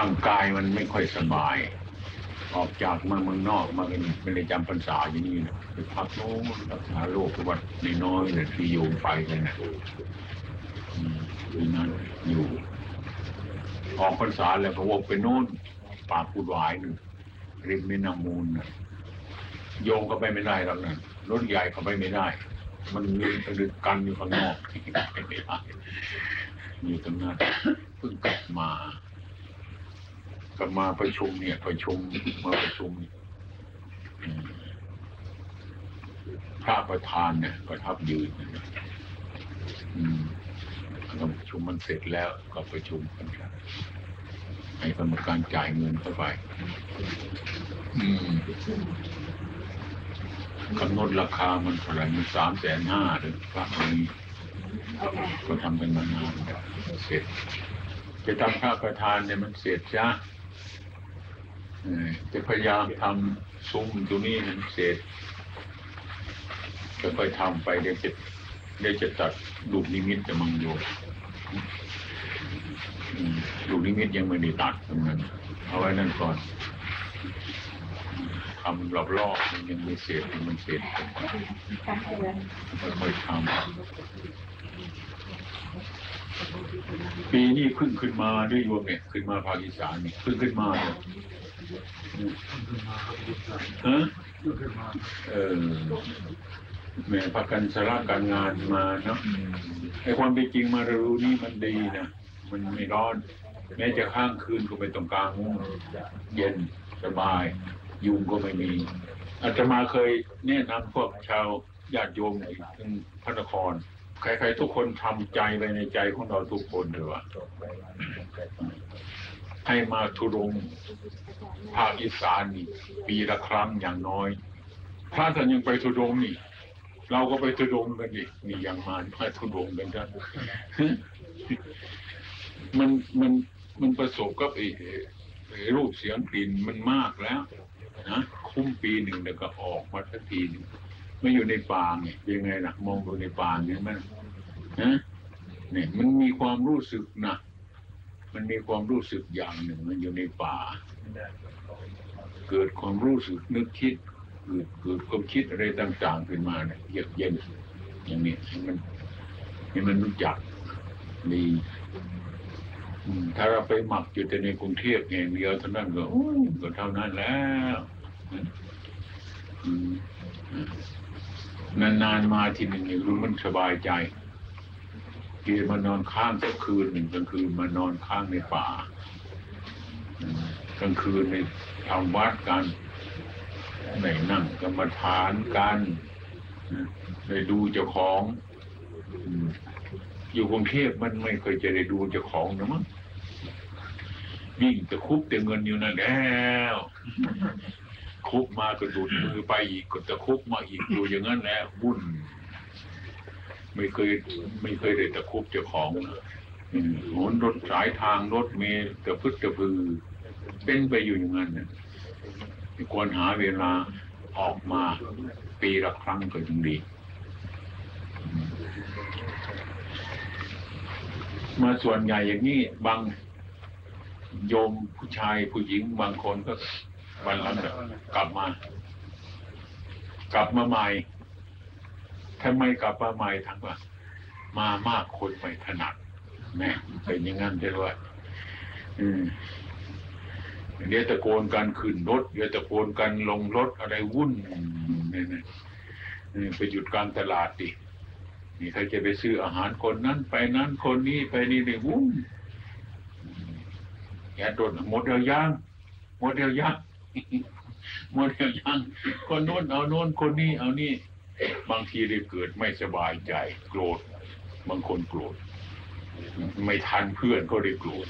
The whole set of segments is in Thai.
ร่างกายมันไม่ค่อยสบาย ออกจากมาเมืองนอกมาเป็นไม่ได้จำพรรษาอย่างนี้นะไปพักโน้นรักษาโรควัดน้อยๆเนี่ยที่โยมไปกันนะอืมที่นั่นอยู่ ออกพรรษาแล้วก็วกไปโน่นป่าปูดหวายหนึ่งริมแม่น้ำมูลนะโยงก็ไปไม่ได้หรอกนะรถใหญ่ก็ไปไม่ได้ มันมีดึกกันอยู่ข้างนอกไปไม่ได้อยู่ตรงนั้นเพิ่งกลับมา กลับมาประชุมเนี่ยประชุมมาประชุมพระประธานเนี่ยประทับยืนนะอืมประชุมมันเสร็จแล้วก็ประชุมกันครับให้กรรมการจ่ายเงินเข้าไปอืมกำหนดราคามันเท่าไหร่มันสามแสนห้าหรือพระองค์นี้ก็ทำกันมานานแล้วเสร็จจะทำพระประธานเนี่ยมันเสร็จจ้า จะพยายามทำซุ้มตัวนี้ให้เสร็จค่อยทำไปเดี๋ยวจะเดี๋ยวจะตัดลูกนิมิตจะมังโยมอืมลูกนิมิตยังไม่ได้ตัดตรงนั้นเอาไว้นั่นก่อนทำรอบๆมันยังไม่เสร็จมันเสร็จค่อยๆทำปีนี้เพิ่งขึ้นมาด้วยโยมเนี่ยขึ้นมาภาคอีสานเนี่ยเพิ่งขึ้นมาเนี่ย ฮะเออแหม่พักกันสาระการงานมาเนาะไอ้ความเป็นจริงมาเรารู้นี่มันดีนะมันไม่ร้อน แม้จะข้างคืนก็ไม่ต้องกลางมุ้งเย็นสบาย ยุงก็ไม่มีอาตมาเคยแนะนำพวกชาวญาติโยมในพระนคร ใครๆทุกคนทำใจไว้ในใจของเราทุกคนเลยว่า ให้มาทุรงภาคอีสานนี่ ปีละครั้งอย่างน้อยถ้าท่านยังไปทุรงนี่ เราก็ไปทุรงกันดินี่ยังมามาทุรงกันกันมันมันมันประสบกับไอ้ไอ้รูปเสียงกลิ่นมันมากแล้วนะคุ้มปีหนึ่งเดี๋ยวก็ออกมาทันทีนึงไม่อยู่ในป่าเนี่ยยังไงล่ะมองดูในป่าเนี่ยมันนะเนี่ยมันมีความรู้สึกนะ มันมีความรู้สึกอย่างหนึ่งมันอยู่ในป่า เกิดความรู้สึกนึกคิด เกิดเกิดความคิดอะไรต่าง ๆ ขึ้นมาเนี่ยเยือกเย็นอย่างนี้ให้มันให้มันรู้จักดีอืมถ้าเราไปหมักอยู่แต่ในกรุงเทพอย่างเดียวเท่านั้นก็โอ้ยก็เท่านั้นแล้วอืมนานๆมาทีหนึ่งเนี่ยรู้มันสบายใจ ที่มานอนข้างสักคืนหนึ่งกลางคืนมานอนข้างในป่ากลางคืนในทำวัดกันในนั่งกรรมฐานกันได้ดูเจ้าของอืมอยู่กรุงเทพมันไม่เคยจะได้ดูเจ้าของนะมั้งวิ่งจะคุบแต่เงินอยู่นั่นแล้วคุบมาก็ดูดมือไปอีกก็จะคุบมาอีกอยู่อย่างนั้นแหละวุ่น ไม่เคยไม่เคยได้ตะคุบเจ้าของนะอืมโหนรถสายทางรถเมล์ตะพึดตะพือ เป็นไปอยู่อย่างนั้นนะควรหาเวลาออกมาปีละครั้งก็ยังดี มาส่วนใหญ่อย่างนี้บางโยมผู้ชายผู้หญิงบางคนก็วันหลังกลับมา กลับมาใหม่ ทำไมกลับมาใหม่ทั้งว่ามามากคนไม่ถนัดแม่เป็นอย่างนั้นใช่ไหมอืมเดี๋ยวตะโกนกันขึ้นรถเดี๋ยวตะโกนกันลงรถอะไรวุ่นเนี่ยนะเออไปหยุดกางตลาดดินี่ใครจะไปซื้ออาหารคนนั้น ไปนั้นคนนี้ไปนี่นี่วุ่นแกโดนหมดเดียวย่างหมดเดียวย่างหมดเดียวย่างคนโน้นเอาโน้นคนนี้เอานี่ บางทีได้เกิดไม่สบายใจโกรธ บางคนโกรธ ไม่ทันเพื่อนก็ได้โกรธ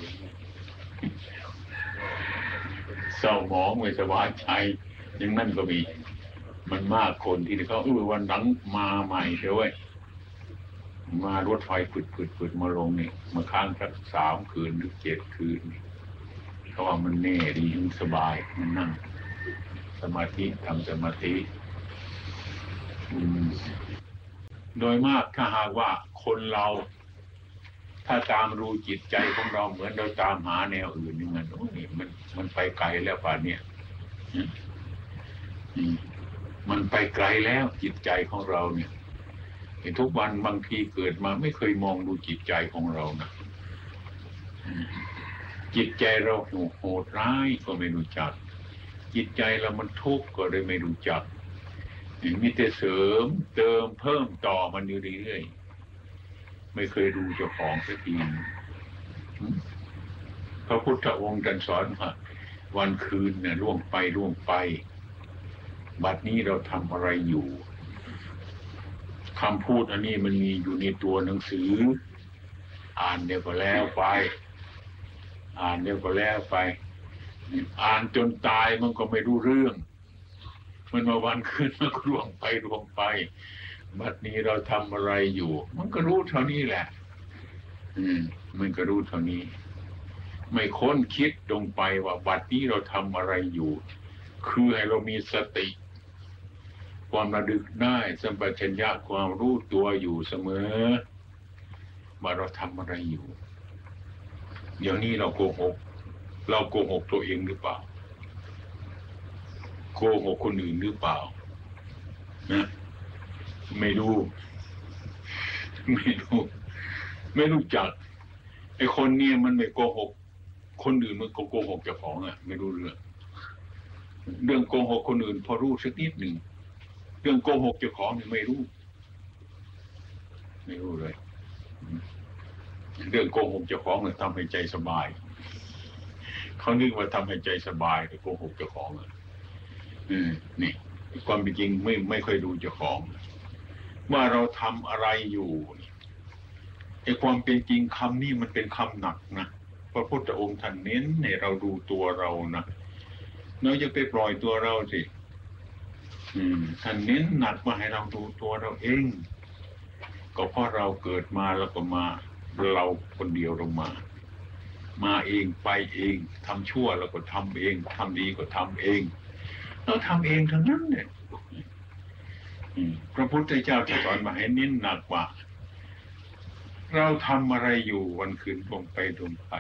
เศร้าหมองไม่สบายใจอย่างนั้นก็มี มันมากคนที่เขาเออวันหลังมาใหม่เถอะเว้ยมารถไฟผึดผึดผึดมาลงนี่มาค้างสักสามคืนหรือเจ็ดคืนเขาว่ามันแน่ดีมันสบายมันนั่งสมาธิทำสมาธิ โดยมากถ้าหากว่าคนเรา ถ้าตามรู้จิตใจของเราเหมือนเราตามหาแนวอื่นนี่มันโอ้ยมันมันไปไกลแล้วป่านเนี้ยมันไปไกลแล้วจิตใจของเราเนี่ยเห็นทุกวันบางทีเกิดมาไม่เคยมองดูจิตใจของเรานะจิตใจเราโหดร้ายก็ไม่รู้จัก จิตใจเรามันทุกข์ก็เลยไม่รู้จัก มีแต่เสริมเติมเพิ่มต่อมันอยู่เรื่อยๆไม่เคยดูเจ้าของสักทีพระพุทธองค์ตรัสสอนว่าวันคืนเนี่ยล่วงไปล่วงไป บัดนี้เราทำอะไรอยู่คำพูดอันนี้มันมีอยู่ในตัวหนังสือ อ่านเดี๋ยวก็แล้วไป อ่านเดี๋ยวก็แล้วไป อ่านจนตายมันก็ไม่รู้เรื่อง มันมาวันคืนมันก็ร่วงไปร่วงไปบัดนี้เราทำอะไรอยู่ มันก็รู้เท่านี้แหละ อืม มันก็รู้เท่านี้ ไม่ค้นคิดลงไปว่าบัดนี้เราทำอะไรอยู่ คือให้เรามีสติ ความระลึกได้สัมปชัญญะความรู้ตัวอยู่เสมอว่าเราทำอะไรอยู่ เดี๋ยวนี้เราโกหก เราโกหกตัวเองหรือเปล่า โกหกคนอื่นหรือเปล่านะไม่รู้ไม่รู้ไม่รู้จักไอ้คนเนี่ยมันไม่โกหก คนอื่นมันก็โกหกเจ้าของอะ ไม่รู้เรื่องเรื่องโกหกคนอื่น พอรู้สักนิดหนึ่งเรื่องโกหกเจ้าของเนี่ยไม่รู้ ไม่รู้เลยเรื่องโกหกเจ้าของเนี่ยทำให้ใจสบายเขานึกว่าทำให้ใจสบายแต่โกหกเจ้าของอะ นี่ความเป็นจริงไม่ไม่ค่อยดูเจ้าของ ว่าเราทำอะไรอยู่ไอ้ความเป็นจริงคำนี้มันเป็นคำหนักนะพระพุทธองค์ท่านเน้นให้เราดูตัวเรานะเราจะไปปล่อยตัวเราสิท่านเน้นหนักมาให้เราดูตัวเราเอง ก็เพราะเราเกิดมาแล้วก็มาเราคนเดียวเรามา มาเองไปเองทำชั่วเราก็ทำเองทำดีก็ทำเอง เราทำเองทั้งนั้นเนี่ยอืมพระพุทธเจ้าจะสอนมาให้เน้นหนักว่า เราทำอะไรอยู่วันคืนลงไปลงไป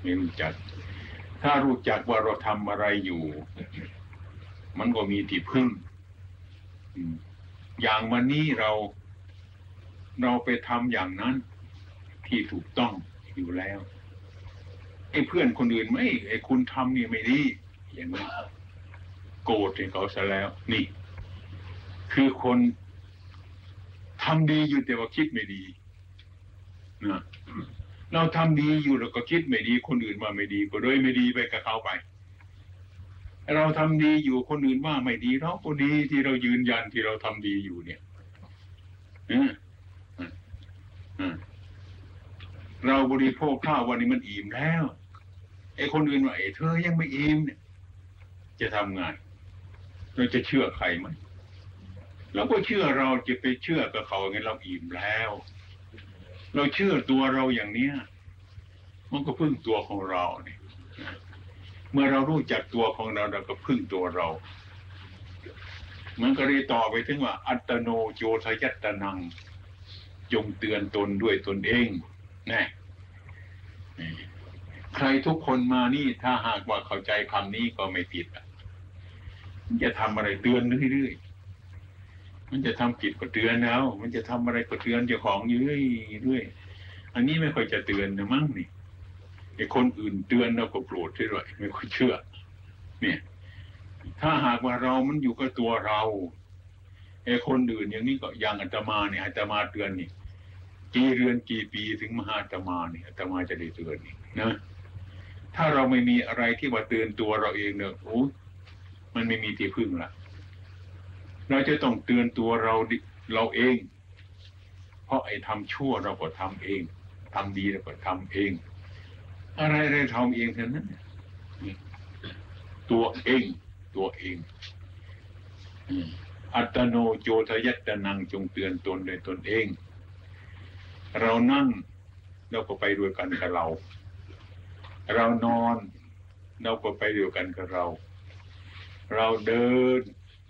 ไม่รู้จัก ถ้ารู้จักว่าเราทำอะไรอยู่ มันก็มีที่พึ่งอืมอย่างวันนี้เรา เราไปทำอย่างนั้นที่ถูกต้องอยู่แล้วไอ้เพื่อนคนอื่นไม่ไอ้คุณทำนี่ไม่ดี อย่างนี้โกรธให้เขาซะแล้ว นี่ คือคนทำดีอยู่แต่ว่าคิดไม่ดีนะเราทำดีอยู่แล้วก็คิดไม่ดี คนอื่นว่าไม่ดี ก็เลยไม่ดีไปกับเขาไป เราทำดีอยู่คนอื่นว่าไม่ดีเราก็ดีที่เรายืนยันที่เราทำดีอยู่เนี่ยเราบริโภคข้าววันนี้มันอิ่มแล้วไอ้คนอื่นว่าไอ้เธอยังไม่อิ่มเนี่ย จะทำงานเราจะเชื่อใครไหมเราก็เชื่อเราจะไปเชื่อกับเขาไงเราอิ่มแล้ว เราเชื่อตัวเราอย่างเนี้ยมันก็พึ่งตัวของเราเนี่ยเมื่อเรารู้จักตัวของเราเราก็พึ่งตัวเรามันก็เลยต่อไปถึงว่า อัตโนโยทยัตตนัง จงเตือนตนด้วยตนเองนะ ใครทุกคนมานี่ถ้าหากว่าเข้าใจคำนี้ก็ไม่ผิดอะมันจะทำอะไรเตือนเรื่อยๆมันจะทำผิดก็เตือนแล้ว มันจะทำอะไรก็เตือนเจ้าของอยู่เรื่อยๆอันนี้ไม่ค่อยจะเตือนนะมั้งนี่ไอ้คนอื่นเตือนเราก็โกรธด้วยไม่ค่อยเชื่อ เนี่ย ถ้าหากว่าเรามันอยู่กับตัวเราไอ้คนอื่นอย่างนี้ก็อย่างอาตมาเนี่ยอาตมาเตือนนี่กี่เรือนกี่ปีถึงมหาอาตมาเนี่ยอาตมาจะได้เตือนนี่นะ ถ้าเราไม่มีอะไรที่ว่าเตือนตัวเราเองเนี่ยโอ้มันไม่มีที่พึ่งละเราจะต้องเตือนตัวเราดิเราเอง เพราะไอ้ทำชั่วเราก็ทำเองทำดีเราก็ทำเอง อะไรอะไรทำเองเท่านั้นนี่ตัวเอง ตัวเองอัตโนโจทยัตตนังจงเตือนตนโดยตนเอง เรานั่งเราก็ไปด้วยกันกับเรา เรานอนเราก็ไปเด้วกันกับเรา เราเดิน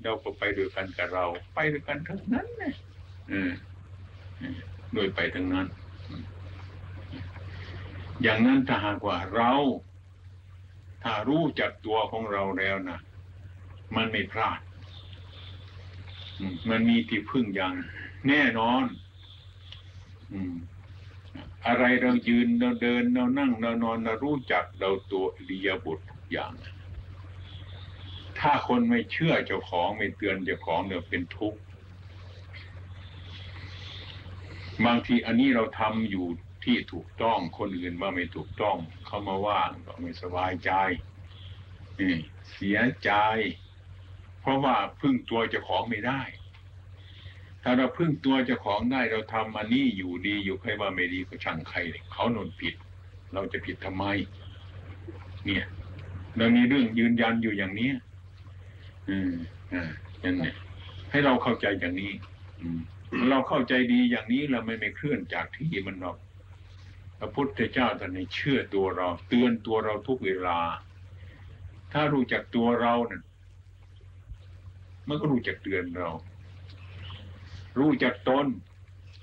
เราก็ไปเด้วกันกับเรา ไปด้วยกันทั้งนั้นนะอืมด้วยไปทั้งนั้น อย่างนั้นถ้าหากว่าเรา ถ้ารู้จักตัวของเราแล้วนะมันไม่พลาดมมันมีที่พึ่งอย่างแน่นอน อืม อะไรเรายืนเราเดินเรานั่งเรานอนเรารู้จักเราตัวอิริยาบทุกอย่าง ถ้าคนไม่เชื่อเจ้าของไม่เตือนเจ้าของเนี่ยเป็นทุกข์บางทีอันนี้เราทำอยู่ที่ถูกต้องคนอื่นว่าไม่ถูกต้องเขามาว่าเราไม่สบายใจนี่เสียใจ เพราะว่าพึ่งตัวเจ้าของไม่ได้ ถ้าเราพึ่งตัวเจ้าของได้เราทำอันนี้อยู่ดีอยู่ใครว่าไม่ดีก็ช่างใครเขานนผิด เราจะผิดทำไม เนี่ยเรามีเรื่องยืนยันอยู่อย่างนี้อืมอ่าอย่างนี้ให้เราเข้าใจอย่างนี้ อืมเราเข้าใจดีอย่างนี้เราไม่ไม่เคลื่อนจากที่มันหรอกพระพุทธเจ้าท่านให้เชื่อตัวเรา เตือนตัวเราทุกเวลา ถ้ารู้จักตัวเราเนี่ยมันก็รู้จักเตือนเรา รู้จักตน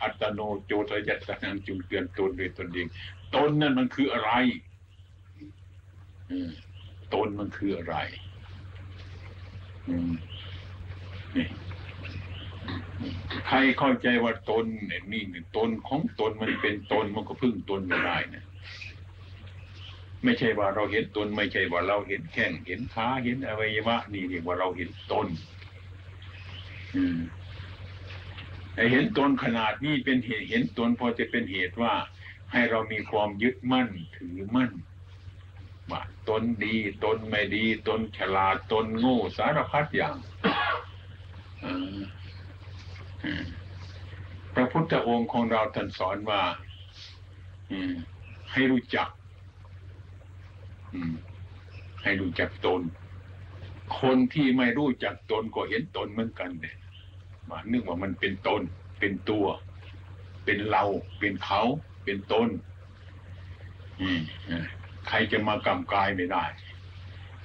อัตโนโจทยัตสังจุงเตือนตนโดยตนเองตนนั่นมันคืออะไรอืมตนมันคืออะไรอืมนี่ใครเข้าใจว่าตนเนี่ยนี่เนี่ยตนของตนมันเป็นตนมันก็พึ่งตนไม่ได้นะไม่ใช่ว่าเราเห็นตน ไม่ใช่ว่าเราเห็นแข้งเห็นขาเห็นอวัยวะนี่เรียกว่าเราเห็นตน อืม เห็นตนขนาดนี้เป็นเหตุเห็นตนพอจะเป็นเหตุว่า ให้เรามีความยึดมั่นถือมั่นว่าตนดีตนไม่ดี ตนฉลาดตนโง่สารพัดอย่างพระพุทธองค์ของเราท่านสอนว่าให้รู้จักให้รู้จักตน คนที่ไม่รู้จักตนก็เห็นตนเหมือนกันเนี่ย ว่านึกว่ามันเป็นตน เป็นตัว เป็นเรา เป็นเขา เป็นตนอืมใครจะมากำกายไม่ได้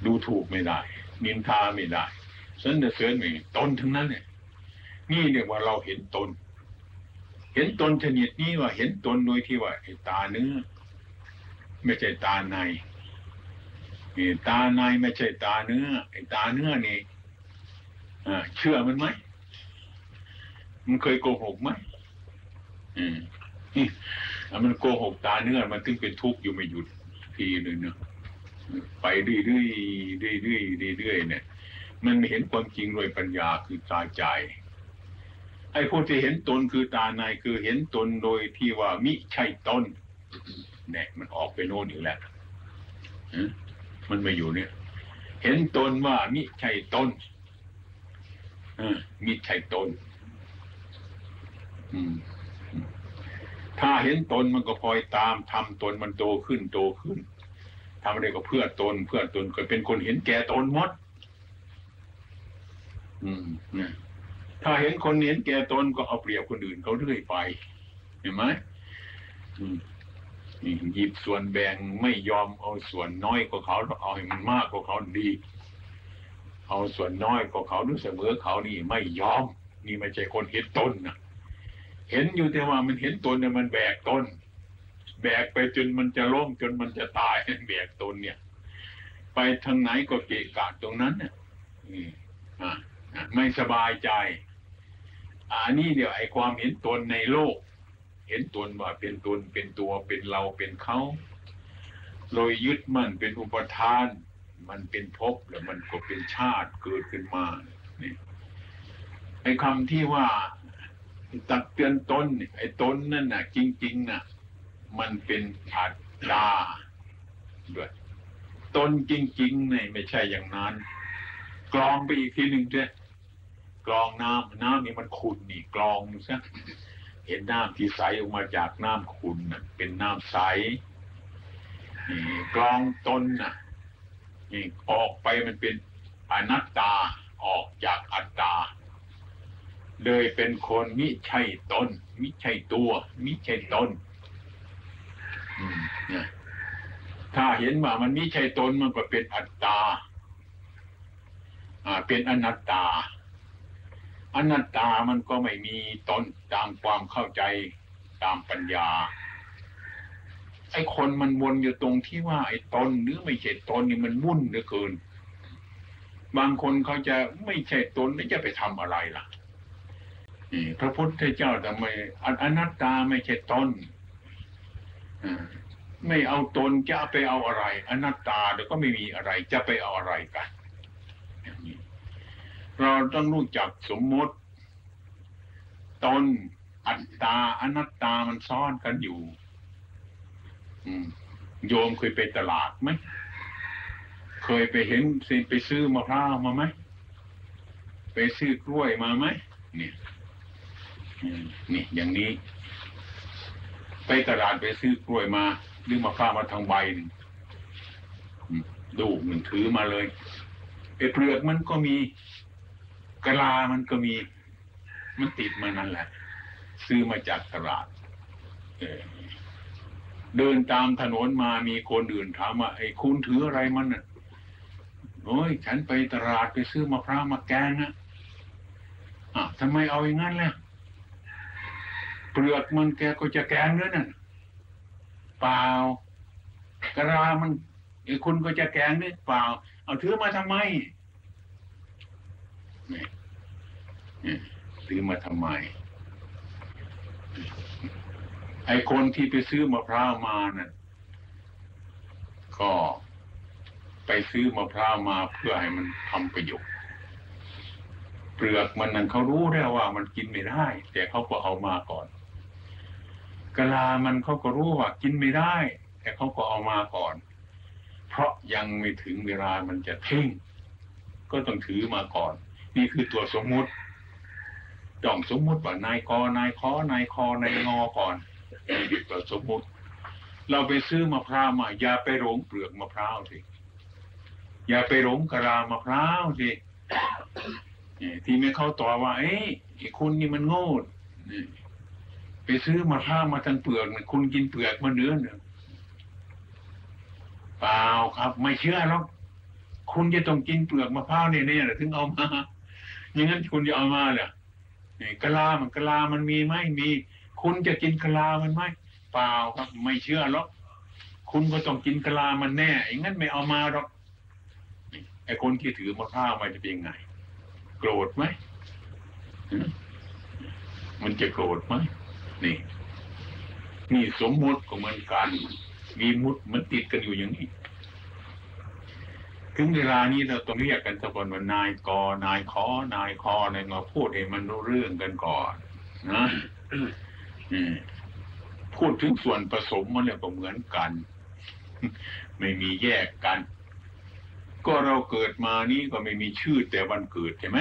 ดูถูกไม่ได้ นินทาไม่ได้สรรเสริญไม่ได้ตนทั้งนั้นเนี่ยนี่เรียกว่าเราเห็นตน เห็นตนชนิดนี้ว่าเห็นตนโดยที่ว่าตาเนื้อไม่ใช่ตาในตาในไม่ใช่ตาเนื้อไอ้ตาเนื้อนี่เชื่อมันไหม มันเคยโกหกไหมอืมนี่อะมันโกหกตาเนื้อมันถึงเป็นทุกข์อยู่ไม่หยุดทีหนึ่งเนาะไปเรื่อยๆเรื่อยๆเรื่อยๆเนี่ย มันไม่เห็นความจริงโดยปัญญาคือตาใจ ไอ้ผู้ที่เห็นตนคือตาในคือเห็นตนโดยที่ว่ามิใช่ตนเนี่ยมันออกไปโน่นอีกแล้วฮะมันมาอยู่เนี่ย เห็นตนว่ามิใช่ตนเออมิใช่ตนอืม ถ้าเห็นตนมันก็พลอยตามทำตนมันโตขึ้นโตขึ้นทำอะไรก็เพื่อตน เพื่อตนก็เป็นคนเห็นแก่ตนหมดอืมเนี่ยถ้าเห็นคนเห็นแก่ตนก็เอาเปรียบคนอื่นเขาเรื่อยไป เห็นไหมอืมหยิบส่วนแบ่งไม่ยอมเอาส่วนน้อยกว่าเขาเอาให้มันมากกว่าเขาดี เอาส่วนน้อยกว่าเขาหรือเสมอเขานี่ไม่ยอม นี่ไม่ใช่คนเห็นตนนะ เห็นอยู่แต่ว่ามันเห็นตนเนี่ยมันแบกตนแบกไปจนมันจะล้มจนมันจะตายแบกตนเนี่ย ไปทางไหนก็เกะกะตรงนั้นเนี่ยไม่สบายใจอันนี้เดี๋ยวไอ้ความเห็นตนในโลก เห็นตนว่าเป็นตนเป็นตัวเป็นเราเป็นเขาโดยยึดมันเป็นอุปทาน มันเป็นภพแล้วมันก็เป็นชาติเกิดขึ้นมานี่ไอ้คำที่ว่า ตักเตือนตนไอ้ตนนั่นน่ะ จริงๆน่ะ มันเป็นอัตตาด้วยตนจริงๆเนี่ยไม่ใช่อย่างนั้น กรองไปอีกทีหนึ่งเถอะกรองน้ำน้ำนี่มันขุ่นนี่กรองซะเห็นน้ำที่ใสออกมาจากน้ำขุ่นน่ะเป็นน้ำใสนี่กรองตนน่ะนี่ออกไปมันเป็นอนัตตาออกจากอัตตา เลยเป็นคนมิใช่ตนมิใช่ตัว มิใช่ตนถ้าเห็นว่ามันมิใช่ตนมันก็เป็นอัตตาอ่าเป็นอนัตตา อนัตตามันก็ไม่มีตนตามความเข้าใจตามปัญญาไอ้คนมันวนอยู่ตรงที่ว่าไอ้ตนหรือไม่ใช่ตนนี่มันวุ่นเหลือเกิน บางคนเขาจะไม่ใช่ตนแล้วจะไปทำอะไรล่ะ พระพุทธเจ้าทำไมออนัตตาไม่ใช่ตนไม่เอาตนจะไปเอาอะไร อนัตตาเดี๋ยวก็ไม่มีอะไร จะไปเอาอะไรกันเราต้องรู้จักสมมติ ตนอัตตาอนัตตามันซ่อนกันอยู่โยมเคยไปตลาดไหมเคยไปเห็นไปซื้อมะพร้าวมาไหมไปซื้อกล้วยมาไหมเนี่ย นี่อย่างนี้ ไปตลาดไปซื้อกล้วยมาหรือมะพร้ามาทางใบนึงดูหนึ่งถือมาเลยไอ้เปลือกมันก็มีกะลามันก็มี มันติดมานั่นแหละ ซื้อมาจากตลาดเเดินตามถนนมามีคนอื่นถามว่าไอ้คุณถืออะไรมันน่ะโอ้ยฉันไปตลาดไปซื้อมะพร้าวมาแกงนะอะทำไมเอาอย่างนั้นล่ะ เปลือกมันแกก็จะแกงด้วยนั่นเปล่ากระลามันไอ้คุณก็จะแกงด้วยเปล่า เอาถือมาทำไมนี่นี่ถือมาทำไม ไอ้คนที่ไปซื้อมะพร้าวมาน่ะก็ไปซื้อมะพร้าวมาเพื่อให้มันทำประโยชน์เปลือกมันนั่นเขารู้แล้วว่ามันกินไม่ได้ แต่เขาก็เอามาก่อน กะลามันเขาก็รู้ว่ากินไม่ได้ แต่เขาก็เอามาก่อน เพราะยังไม่ถึงเวลามันจะทิ้งก็ต้องถือมาก่อน นี่คือตัวสมมุติต้องสมมุติว่านายกนายขอนายคอนายงอก่อนนี่ดีกว่าสมมุติ เราไปซื้อมะพร้าวมาอย่าไปหลงเปลือกมะพร้าวสิอย่าไปหลงกะลามะพร้าวสิที่ไม่เข้าต่อว่า เอ้ยไอ้คุณนี่มันโง่ ไปซื้อมะพร้าวมาทั้งเปลือกนี่ยคุณกินเปลือกมาเนื้อเนี่ยเปล่าครับ ไม่เชื่อหรอกคุณจะต้องกินเปลือกมะพร้าวเนี่ยเนี่ยถึงเอามาอย่างนั้นคุณจะเอามาเหรอนี่กะลามันกะลามันมีไหมมี คุณจะกินกะลามันไหมเปล่าครับไม่เชื่อหรอกคุณก็ต้องกินกะลามันแน่อย่างนั้นไม่เอามาหรอกไอ้คนที่ถือมะพร้าวมาจะเป็นยังไง โกรธไหมมันจะโกรธไหม นี่นี่สมมุติก็เหมือนกัน มีมุดมันติดกันอยู่อย่างนี้ ถึงเวลานี้เราต้องเรียกกันสักคนว่านายกนายขอนายคอนายงอพูดให้มันรู้เรื่องกันก่อนนะพูดถึงส่วนผสมมันเนี่ยก็เหมือนกัน ไม่มีแยกกัน ก็เราเกิดมานี้ก็ไม่มีชื่อแต่วันเกิดใช่ไหม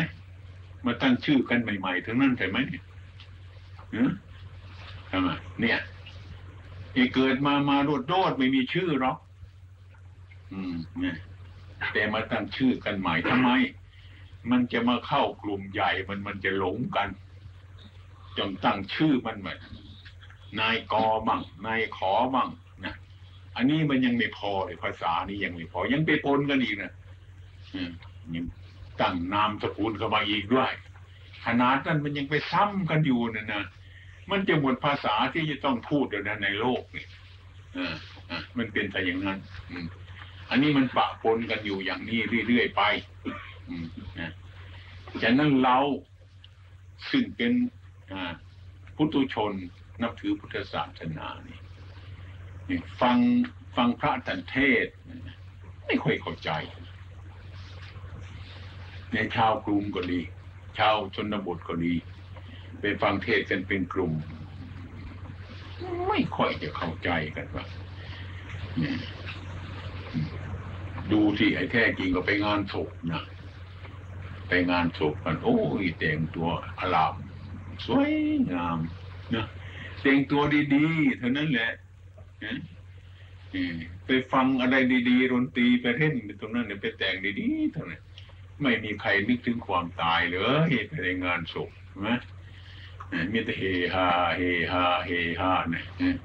มาตั้งชื่อกันใหม่ๆทั้งนั้นใช่ไหมเนี่ยหือ เนี่ยไอ้เกิดมามาโดดโดดไม่มีชื่อหรอกอืม เนี่ย แต่มาตั้งชื่อกันใหม่ทำไม มันจะมาเข้ากลุ่มใหญ่มันมันจะหลงกันจนตั้งชื่อมันเหมือนนายกอมั่งนายขอมั่งนะอันนี้มันยังไม่พอเลยภาษานี้ยังไม่พอ ยังไปปนกันอีกนะอืมยังตั้งนามสกุลเข้ามาอีกด้วยขนาดนั้นมันยังไปซ้ำกันอยู่นะนะ มันจะหมดภาษาที่จะต้องพูดแล้วนะในโลกนี่มันเป็นแต่อย่างนั้นอันนี้มันปะปนกันอยู่อย่างนี้เรื่อยๆไปอืมนะฉะนั้นเราซึ่งเป็นพุทธชนนับถือพุทธศาสนานี่นี่ฟังฟังพระตันเทศน์ไม่ค่อยเข้าใจ ในชาวกรุงก็ดี ชาวชนบทก็ดี ไปฟังเทศกันเป็นกลุ่ม ไม่ค่อยจะเข้าใจกันว่าดูที่ไอ้แท้จริงก็ไปงานศพนะไปงานศพกัน โอ้ยแต่งตัวอลาม สวยงามนะแต่งตัวดีๆเท่านั้นแหละไปฟังอะไรดีๆดนตรีไปเล่นตรงนั้นเนี่ยไปแต่งดีๆเท่านั้นไม่มีใครนึกถึงความตายเลยไปในงานศพใช่ไหม มีแต่เฮฮาเฮฮาเฮฮาเนี่ยเออ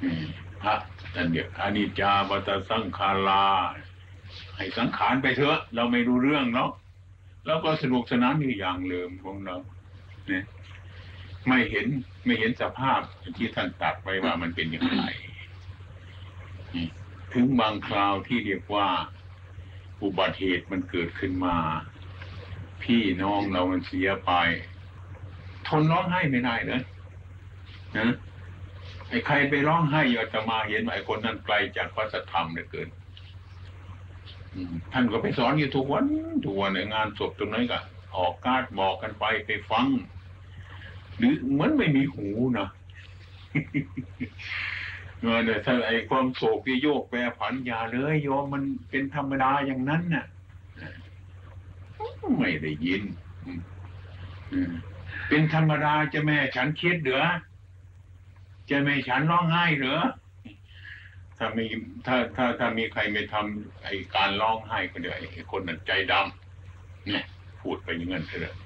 เออพระท่านเดียกอนิจจาวัตสังขาราให้สังขารไปเถอะ เราไม่รู้เรื่องเนาะแล้วก็สนุกสนานอยู่อย่างเดิมของเราเนี่ยไม่เห็นไม่เห็นสภาพที่ท่านตัดไว้ว่ามันเป็นอย่างไรถึงบางคราวที่เรียกว่า อุบัติเหตุมันเกิดขึ้นมา พี่น้องเรามันเสียไป ทนร้องไห้ไม่ได้เลยนะไอ้ใครไปร้องไห้อยากจะมาเห็นไอ้คนนั้นไกลจากพระสัทธรรมเหลือเกินท่านก็ไปสอนอยู่ทุกวันทุกวันในงานศพตรงนั้นก็ออกการ์ดบอกกันไปไปฟัง หรือเหมือนไม่มีหูนะเออเนี่ยถ้าไอ้ความโศกที่โยกแปรผันอย่าเลยโยมมันเป็นธรรมดาอย่างนั้นน่ะไม่ได้ยิน อืม เป็นธรรมดาจะแม่ฉันคิดเหรอจะแม่ฉันร้องไห้เหรอถ้ามีถ้าถ้าถ้ามีใครไม่ทำไอ้การร้องไห้ก็เดี๋ยวไอ้คนนั้นใจดำเนี่ยพูดไปอย่างนั้นเถอะ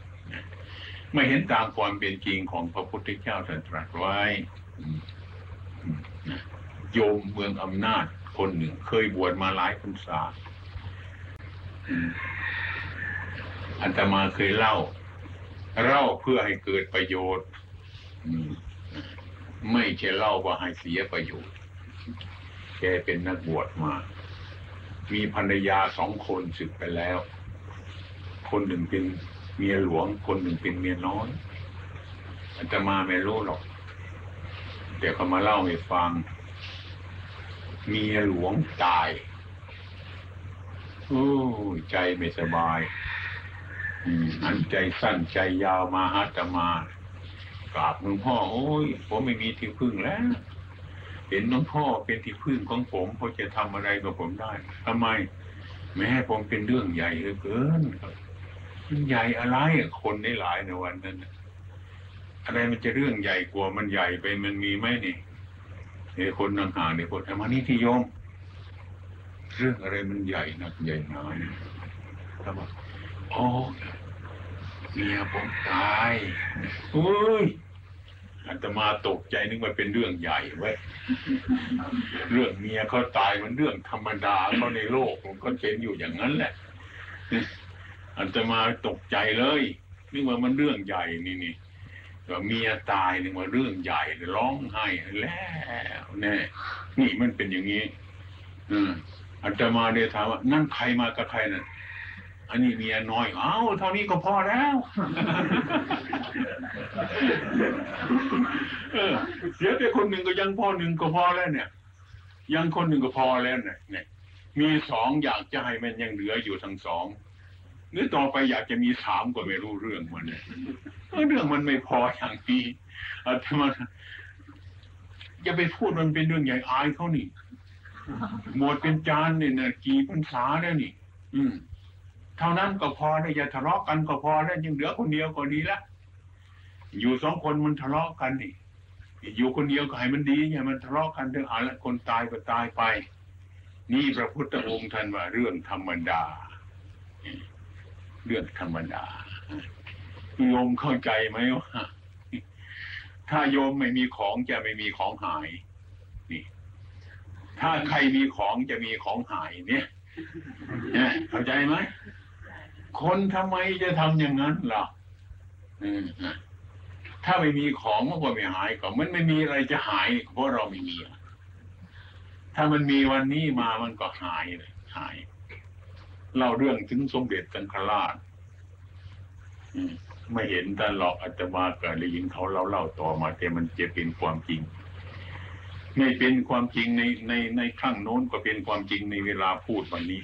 ไม่เห็นตามความเป็นจริงของพระพุทธเจ้าตรัสตรัสไว้โยมเมืองอำนาจคนหนึ่ง เคยบวชมาหลายพรรษาอันตมาเคยเล่า เล่าเพื่อให้เกิดประโยชน์ไม่ใช่เล่าว่าให้เสียประโยชน์ แกเป็นนักบวชมา มีภรรยาสองคนสึกไปแล้ว คนหนึ่งเป็นเมียหลวง คนหนึ่งเป็นเมียน้อยอาตมาไม่รู้หรอก เดี๋ยวเขามาเล่าให้ฟัง เมียหลวงตาย โอ้ใจไม่สบาย อันใจสั้นใจยาวมาหาตมากราบหลวงพ่อโอ้ยผมไม่มีที่พึ่งแล้ว เห็นหลวงพ่อเป็นที่พึ่งของผมพอจะทำอะไรกับผมได้ทำไม แม้ผมเป็นเรื่องใหญ่เหลือเกินครับมันใหญ่อะไรคนได้หลายในวันนั้นอะไรมันจะเรื่องใหญ่กว่ามันใหญ่ไปมันมีไหมนี่ไอ้คนห่างๆเนี่ยคนทำมานี่ที่ยมเรื่องอะไรมันใหญ่นักใหญ่หนาเนี่ยเขาบอกโอ้ เมียผมตายโอ้ยอาตมาตกใจนึกว่าเป็นเรื่องใหญ่ไว้ยเรื่องเมียเขาตายมันเรื่องธรรมดาเขาในโลกมันก็เป็นอยู่อย่างนั้นแหละอาตมาตกใจเลยนึกว่ามันเรื่องใหญ่นี่นี่ว่าเมียตายนึกว่าเรื่องใหญ่ร้องไห้แล้วแน่นี่มันเป็นอย่างนี้อืมอาตมาเดี๋ยวถามว่านั่นใครมากับใครน่ะ อันนี้เมียน้อย เอ้าเท่านี้ก็พอแล้วเสียไปคนหนึ่งก็ยังพอหนึ่งก็พอแล้วเนี่ย ยังคนหนึ่งก็พอแล้วเนี่ยเนี่ยมีสองอยากจะให้มันยังเหลืออยู่ทั้งสองหรือต่อไปอยากจะมีสามก็ไม่รู้เรื่องมันเนี่ยเรื่องมันไม่พออย่างนี้อาตมาอย่าไปพูดมันเป็นเรื่องใหญ่อายเขานี่หมดเป็นจานเนี่ยนะกี่พรรษาแล้วนี่ อืม เท่านั้นก็พอนะอย่าทะเลาะกันก็พอแล้วยังเหลือคนเดียวก็ดีละอยู่สองคนมันทะเลาะกันนี่อยู่คนเดียวก็ให้มันดีอย่ามันทะเลาะกันเรื่องอะไรคนตายก็ตายไป นี่พระพุทธองค์ท่านว่าเรื่องธรรมดา เรื่องธรรมดาโยมเข้าใจไหมว่าถ้าโยมไม่มีของจะไม่มีของหายนี่ ถ้าใครมีของจะมีของหายเนี่ยเนี่ยเข้าใจไหม คนทำไมจะทำอย่างนั้นล่ะอถ้าไม่มีของมันก็ไม่หายก็มันไม่มีอะไรจะหายเพราะเราไม่มี ถ้ามันมีวันนี้มามันก็หายเลยหายเล่าเรื่องถึงสมเด็จสังฆราชไม่เห็นแต่หรอกอาตมาก็ได้ยินเขาเล่าเล่าต่อมาแต่มันจะเป็นความจริง ไม่เป็นความจริงในในในครั้งโน้นก็เป็นความจริงในเวลาพูดวันนี้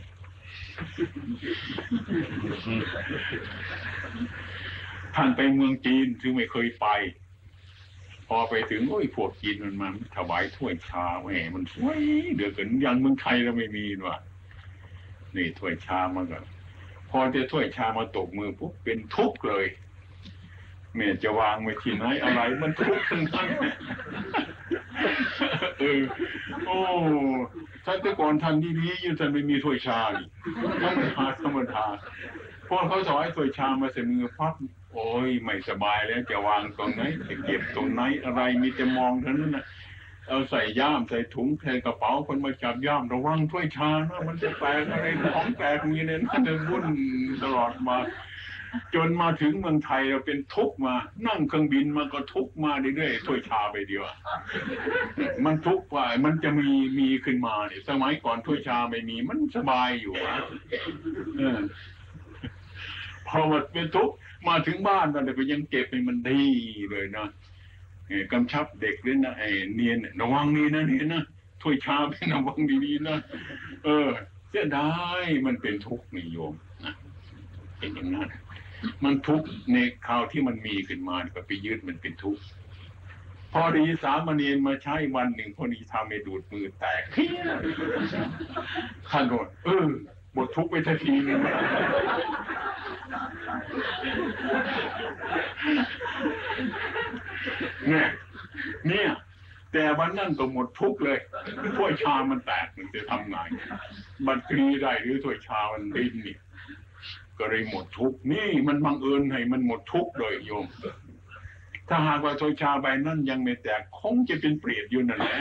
ท่านไปเมืองจีนซึ่งไม่เคยไป พอไปถึงโอ้ยพวกจีนมันมาถวายถ้วยชาแหมมันสวยเดือดกินยังเมืองไทยเราไม่มีว่ะนี่ถ้วยชามาก่อนพอจะถ้วยชามาตกมือปุ๊บเป็นทุกข์เลยแม่จะวางไว้ที่ไหนอะไร มันทุกข์ทั้งนั้น เออโอ้ท่านแต่ก่อนท่านดีๆอยู่ท่านไม่มีถ้วยชานี่ธรรมดาธรรมดาพอเขาถวายถ้วยชามาใส่มือพับโอ้ยไม่สบายแล้วจะวางตรงไหนจะเก็บตรงไหนอะไรมีแต่มองเท่านั้นนะเอาใส่ย่ามใส่ถุงใส่กระเป๋าคนมาจับย่ามระวังถ้วยชานะมันจะแตกอะไรของแตกมีเนี่ยน่าจะวุ่นตลอดมา จนมาถึงเมืองไทยเราเป็นทุกข์มา นั่งเครื่องบินมาก็ทุกข์มาเรื่อยๆถ้วยชาไปเดียวมันทุกข์ว่ามันจะมีมีขึ้นมาเนี่ยสมัยก่อนถ้วยชาไม่มีมันสบายอยู่อะเออพอมันเป็นทุกข์มาถึงบ้านมันก็ยังเก็บให้มันดีเลยนะเอ่อกำชับเด็กด้วยนะไอ้เนียนเนี่ยระวังนี่นะเนี่ยนะถ้วยชาเป็นระวังดีๆนะเออเสียดายมันเป็นทุกข์นิยมนะเป็นอย่างนั้น มันทุกข์ในคราวที่มันมีขึ้นมาก็ไปยึดมันเป็นทุกข์พอดีสามเณรมาใช้วันหนึ่งพอดีทำให้ดูดมือแตกเฮียท่านโดเออหมดทุกข์ไปทันทีนึงเนี่ย เนี่ย แต่วันนั้นก็หมดทุกข์เลยถ้วยชามันแตกมันจะทำไง มันกรีได้หรือถ้วยชามันดิ้นเนี่ย ก็เลยหมดทุกข์นี่มันบังเอิญให้มันหมดทุกข์โดยโยม ถ้าหากว่าถ้วยชาใบนั้นยังไม่แตกคงจะเป็นเปรตอยู่นั่นแหละ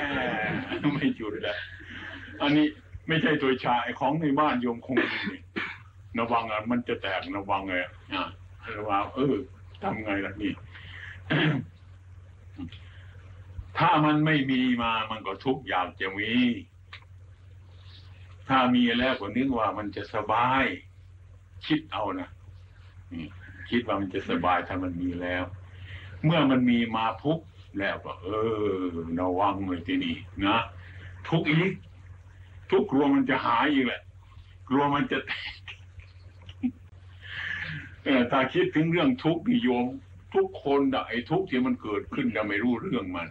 ไม่หยุดแล้วอันนี้ไม่ใช่ถ้วยชาไอ้ของในบ้านโยมคงมีนี่ระวังอะมันจะแตกระวังไงอะระวังเออทำไงล่ะนี่ถ้ามันไม่มีมามันก็ทุกข์อยากจะมี ถ้ามีแล้วก็นึกว่ามันจะสบาย คิดเอานะคิดว่ามันจะสบายถ้ามันมีแล้ว เมื่อมันมีมาพุกแล้วก็ เออระวังเลยทีนี้นะทุกอีก ทุกกลัวมันจะหายอีกแหละกลัวมันจะแตกถ้าคิดถึงเรื่องทุกข์นิยม ทุกคนน่ะไอ้ทุกข์ที่มันเกิดขึ้นเราไม่รู้เรื่องมัน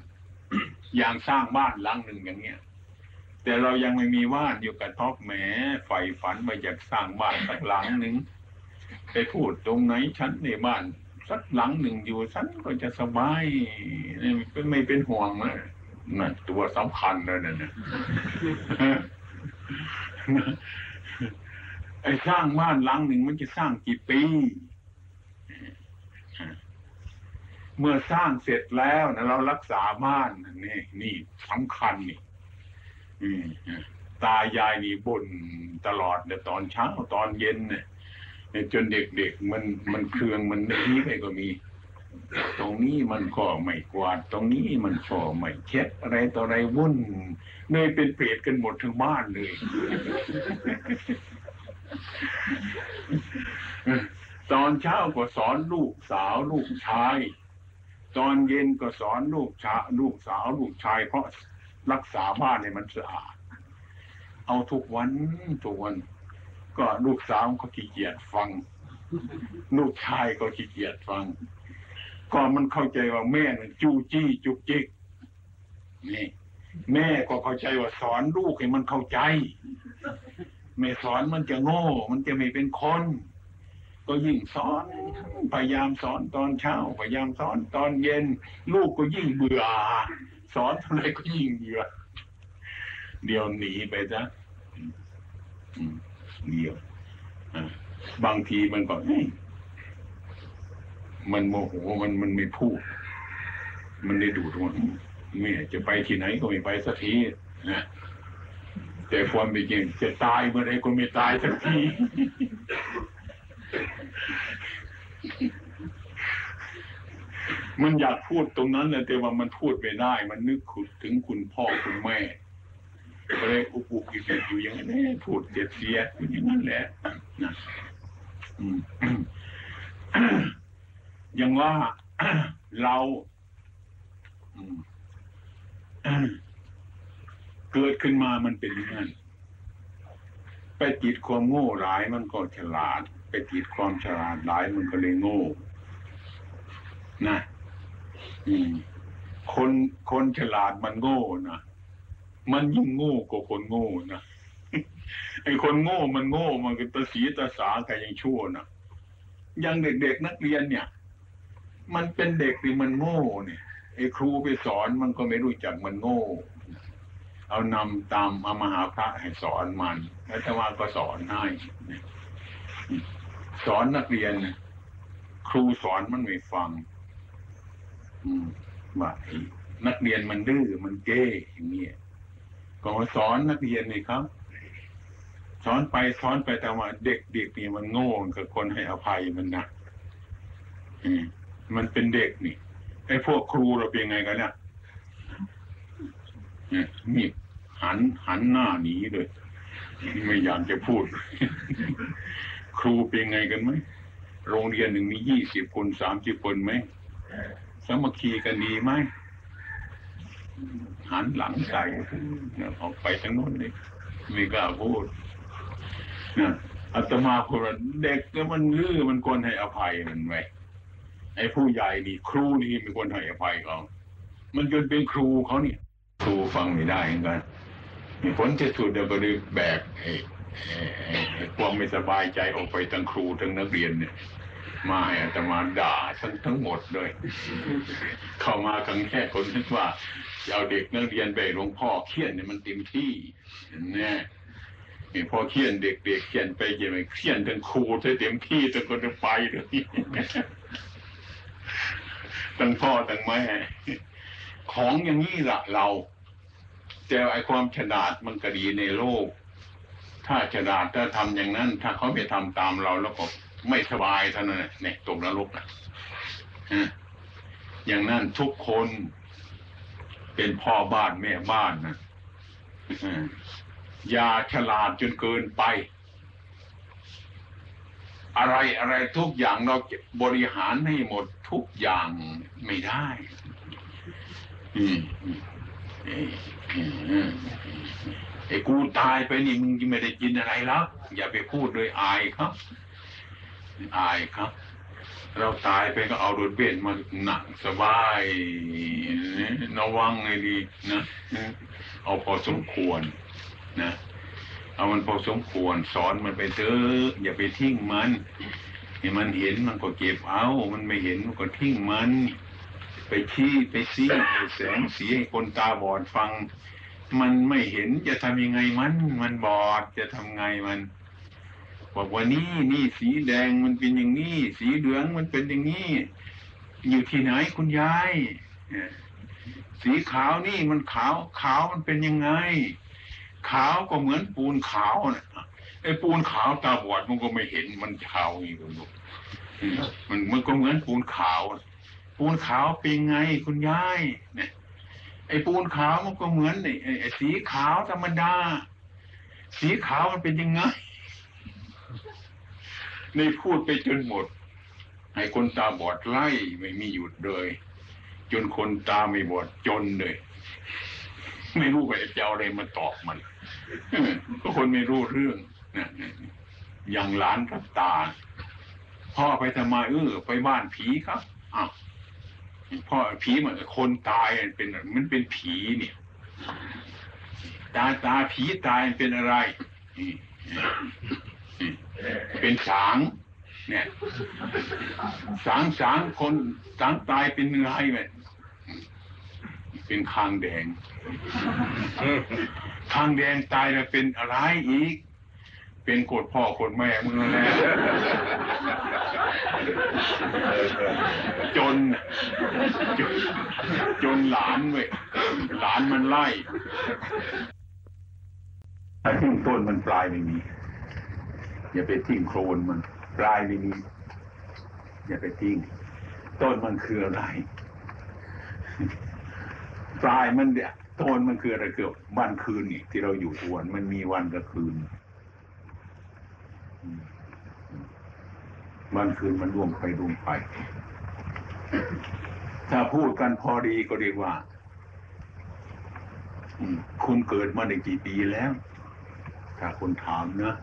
อย่างสร้างบ้านหลังหนึ่งอย่างเงี้ย แต่เรายังไม่มีบ้านอยู่กับท็อปแหมใฝ่ฝันมาอยากสร้างบ้านสักหลังหนึ่งไปพูดตรงไหนฉันในบ้านสักหลังหนึ่งอยู่ฉันก็จะสบายไม่เป็นห่วงนะนั่นตัวสำคัญเลยนั่นนะไอ้สร้างบ้านหลังหนึ่งมันจะสร้างกี่ปี เมื่อสร้างเสร็จแล้วนะเรารักษาบ้านนี่นี่สำคัญนี่ ตายายนี่บ่นตลอดเนี่ยตอนเช้าตอนเย็นเนี่ยจนเด็กๆมันมันเครืองมันนี้ไปก็มี ตรงนี้มันก็ไม่กวาด ตรงนี้มันก็ไม่เช็ดอะไรต่ออะไรวุ่นเลยเป็นเปรตกันหมดทั้งบ้านเลยตอนเช้าก็สอนลูกสาวลูกชาย ตอนเย็นก็สอนลูกชาลูกสาวลูกชาย เพราะ รักษาบ้านให้มันสะอาด เอาทุกวันทุกวัน ก็ลูกสาวก็ขี้เกียจฟัง ลูกชายก็ขี้เกียจฟัง ก็มันเข้าใจว่าแม่น่ะจู้จี้จุกจิกนี่แม่ก็เข้าใจว่าสอนลูกให้มันเข้าใจ ไม่สอนมันจะโง่ มันจะไม่เป็นคน ก็ยิ่งสอน พยายามสอนตอนเช้า พยายามสอนตอนเย็น ลูกก็ยิ่งเบื่อ สอนเท่าไรก็ยิ่งเบื่เดี๋ยวหนีไปซะเดี๋ยวบางทีมันก็มันโมโหมันมันไม่พูด มันได้ดูดว่าแม่จะไปที่ไหนก็ไม่ไปสักทีนะแต่ความเป็นจริงจะตายเมื่อไรก็ไม่ตายสักที มันอยากพูดตรงนั้นนะแต่ว่ามันพูดไม่ได้ มันนึกขุดถึงคุณพ่อคุณแม่ก็เลยอุปุกอิบอยู่อย่างนั้นพูดเสียดเสียอยู่อย่างนั้นแหละนะอย่างว่าเราเกิดขึ้นมามันเป็นอย่างนั้นไปติดความโง่หลายมันก็ฉลาด ไปติดความฉลาดหลายมันก็เลยโง่ นะ คนคนฉลาดมันโง่นะมันยิ่งโง่กว่าคนโง่นะไอ้คนโง่มันโง่มันก็ตาสีตาสาแต่ยังชั่วนะยังเด็กๆนักเรียนเนี่ย มันเป็นเด็กที่มันโง่เนี่ยไอ้ครูไปสอนมันก็ไม่รู้จักมันโง่ เอานำตามเอามาหาพระให้สอนมันแล้วถ้าว่าก็สอนให้สอนนักเรียน ครูสอนมันไม่ฟัง ว่าไอ้นักเรียนมันดื้อมันเก้อย่างเงี้ยก็มาสอนนักเรียนนี่ครับสอนไปสอนไปแต่ว่าเด็กเด็กนี่มันโง่กับคนให้อภัยมันนะมันเป็นเด็กนี่ไอ้พวกครูเราเป็นไงกันเนี่ยเนี่ยนี่หันหันหน้าหนีเลยไม่อยากจะพูด ครูเป็นไงกันไหมโรงเรียนหนึ่งมียี่สิบคนสามสิบคนไหม สามัคคีกันดีไหมหันหลังใส่เนี่ยออกไปทั้งโน้นเลยไม่กล้าพูดนะอาตมาพูดว่าเด็กเนี่ยมันลื้อมันควรให้อภัยมันไว้ไอ้ผู้ใหญ่นี่ครูนี่มันควรให้อภัยเขามันจนเป็นครูเขาเนี่ยครูฟังไม่ได้เหมือนกันมีผลที่สุดเดี๋ยวก็เลยแบกไอ้ไอ้ไอ้ความไม่สบายใจออกไปทั้งครูทั้งนักเรียนเนี่ย มาให้อาตมาด่าทั้งทั้งหมดเลย เข้ามาครั้งแรกคนนึกว่าเอาเด็กนักเรียนไปหลวงพ่อเขียนเนี่ยมันเต็มที่แน่นี่พอเขียนเด็กๆเขียนไปเขียนไปเขียนทั้งครูทั้งเต็มที่ทั้งคนจะไปเลยทั้งพ่อทั้งแม่ของอย่างนี้ละเรา แต่ไอความฉลาดมันก็ดีในโลก ถ้าฉลาดถ้าทำอย่างนั้น ถ้าเขาไปทำตามเราแล้วก็ ไม่สบายเท่านั้นแหละเนี่ยตกนรกนะฮะอย่างนั้นทุกคนเป็นพ่อบ้านแม่บ้านนะอย่าฉลาดจนเกินไป อะไรอะไรทุกอย่างเราบริหารให้หมดทุกอย่างไม่ได้อืไอ้กูตายไปนี่มึงไม่ได้กินอะไรแล้ว อย่าไปพูดเลยอายครับ อายครับ เราตายไปก็เอารถเบนมาหนักสบายระวังให้ดีนะเอาพอสมควรนะเอามันพอสมควร สอนมันไปเถอะอย่าไปทิ้งมันให้มันเห็นมันก็เก็บเอา มันไม่เห็นมันก็ทิ้งมัน ไปชี้ไปซีไปแสงสีให้คนตาบอดฟัง มันไม่เห็นจะทำยังไงมัน มันบอดจะทำไงมัน บอกว่านี่นี่สีแดงมันเป็นอย่างนี้ สีเหลืองมันเป็นอย่างนี้ อยู่ที่ไหนคุณยายสีขาวนี่มันขาวขาวมันเป็นยังไง ขาวก็เหมือนปูนขาวนะไอ้ปูนขาวตาบอดมันก็ไม่เห็นมันขาวอย่างนี้ลูกมันมันก็เหมือนปูนขาว ปูนขาวเป็นไงคุณยายเนี่ยไอ้ปูนขาวมันก็เหมือนไอ้ไอ้ไอ้สีขาวธรรมดา สีขาวมันเป็นยังไง นี่พูดไปจนหมด ให้คนตาบอดไล่ไม่มีหยุดเลย จนคนตาไม่บอดจนเลย ไม่รู้ว่าจะเอาอะไรมาตอบมันก็คนไม่รู้เรื่องนะอย่างหลานกับตา พ่อไปทำไมเออไปบ้านผีครับอ้าวพ่อผีเหมือนคนตายเป็นมันเป็นผีเนี่ย ตาตาผีตายเป็นอะไร เป็นสาง เนี่ย สางสางคนสางตายเป็นอะไรไหมเป็นคางแดงคางแดงตายแล้วเป็นอะไรอีก เป็นโกดพ่อโกดแม่มึงและจนจน จนหลานเว้ยหลานมันไล่ถ้าทิ้ต้นมันปลายไม่มี อย่าไปทิ้งโครนมันปลายไม่มีอย่าไปทิ้งต้นมันคืออะไรปลายมันเนี่ยต้นมันคืออะไรคือวันคืนนี่ที่เราอยู่ทวนมันมีวันกับคืนวันคืนมันร่วงไปร่วงไป ถ้าพูดกันพอดีก็เรียกว่าคุณเกิดมาได้กี่ปีแล้ว ถ้าคนถามนะ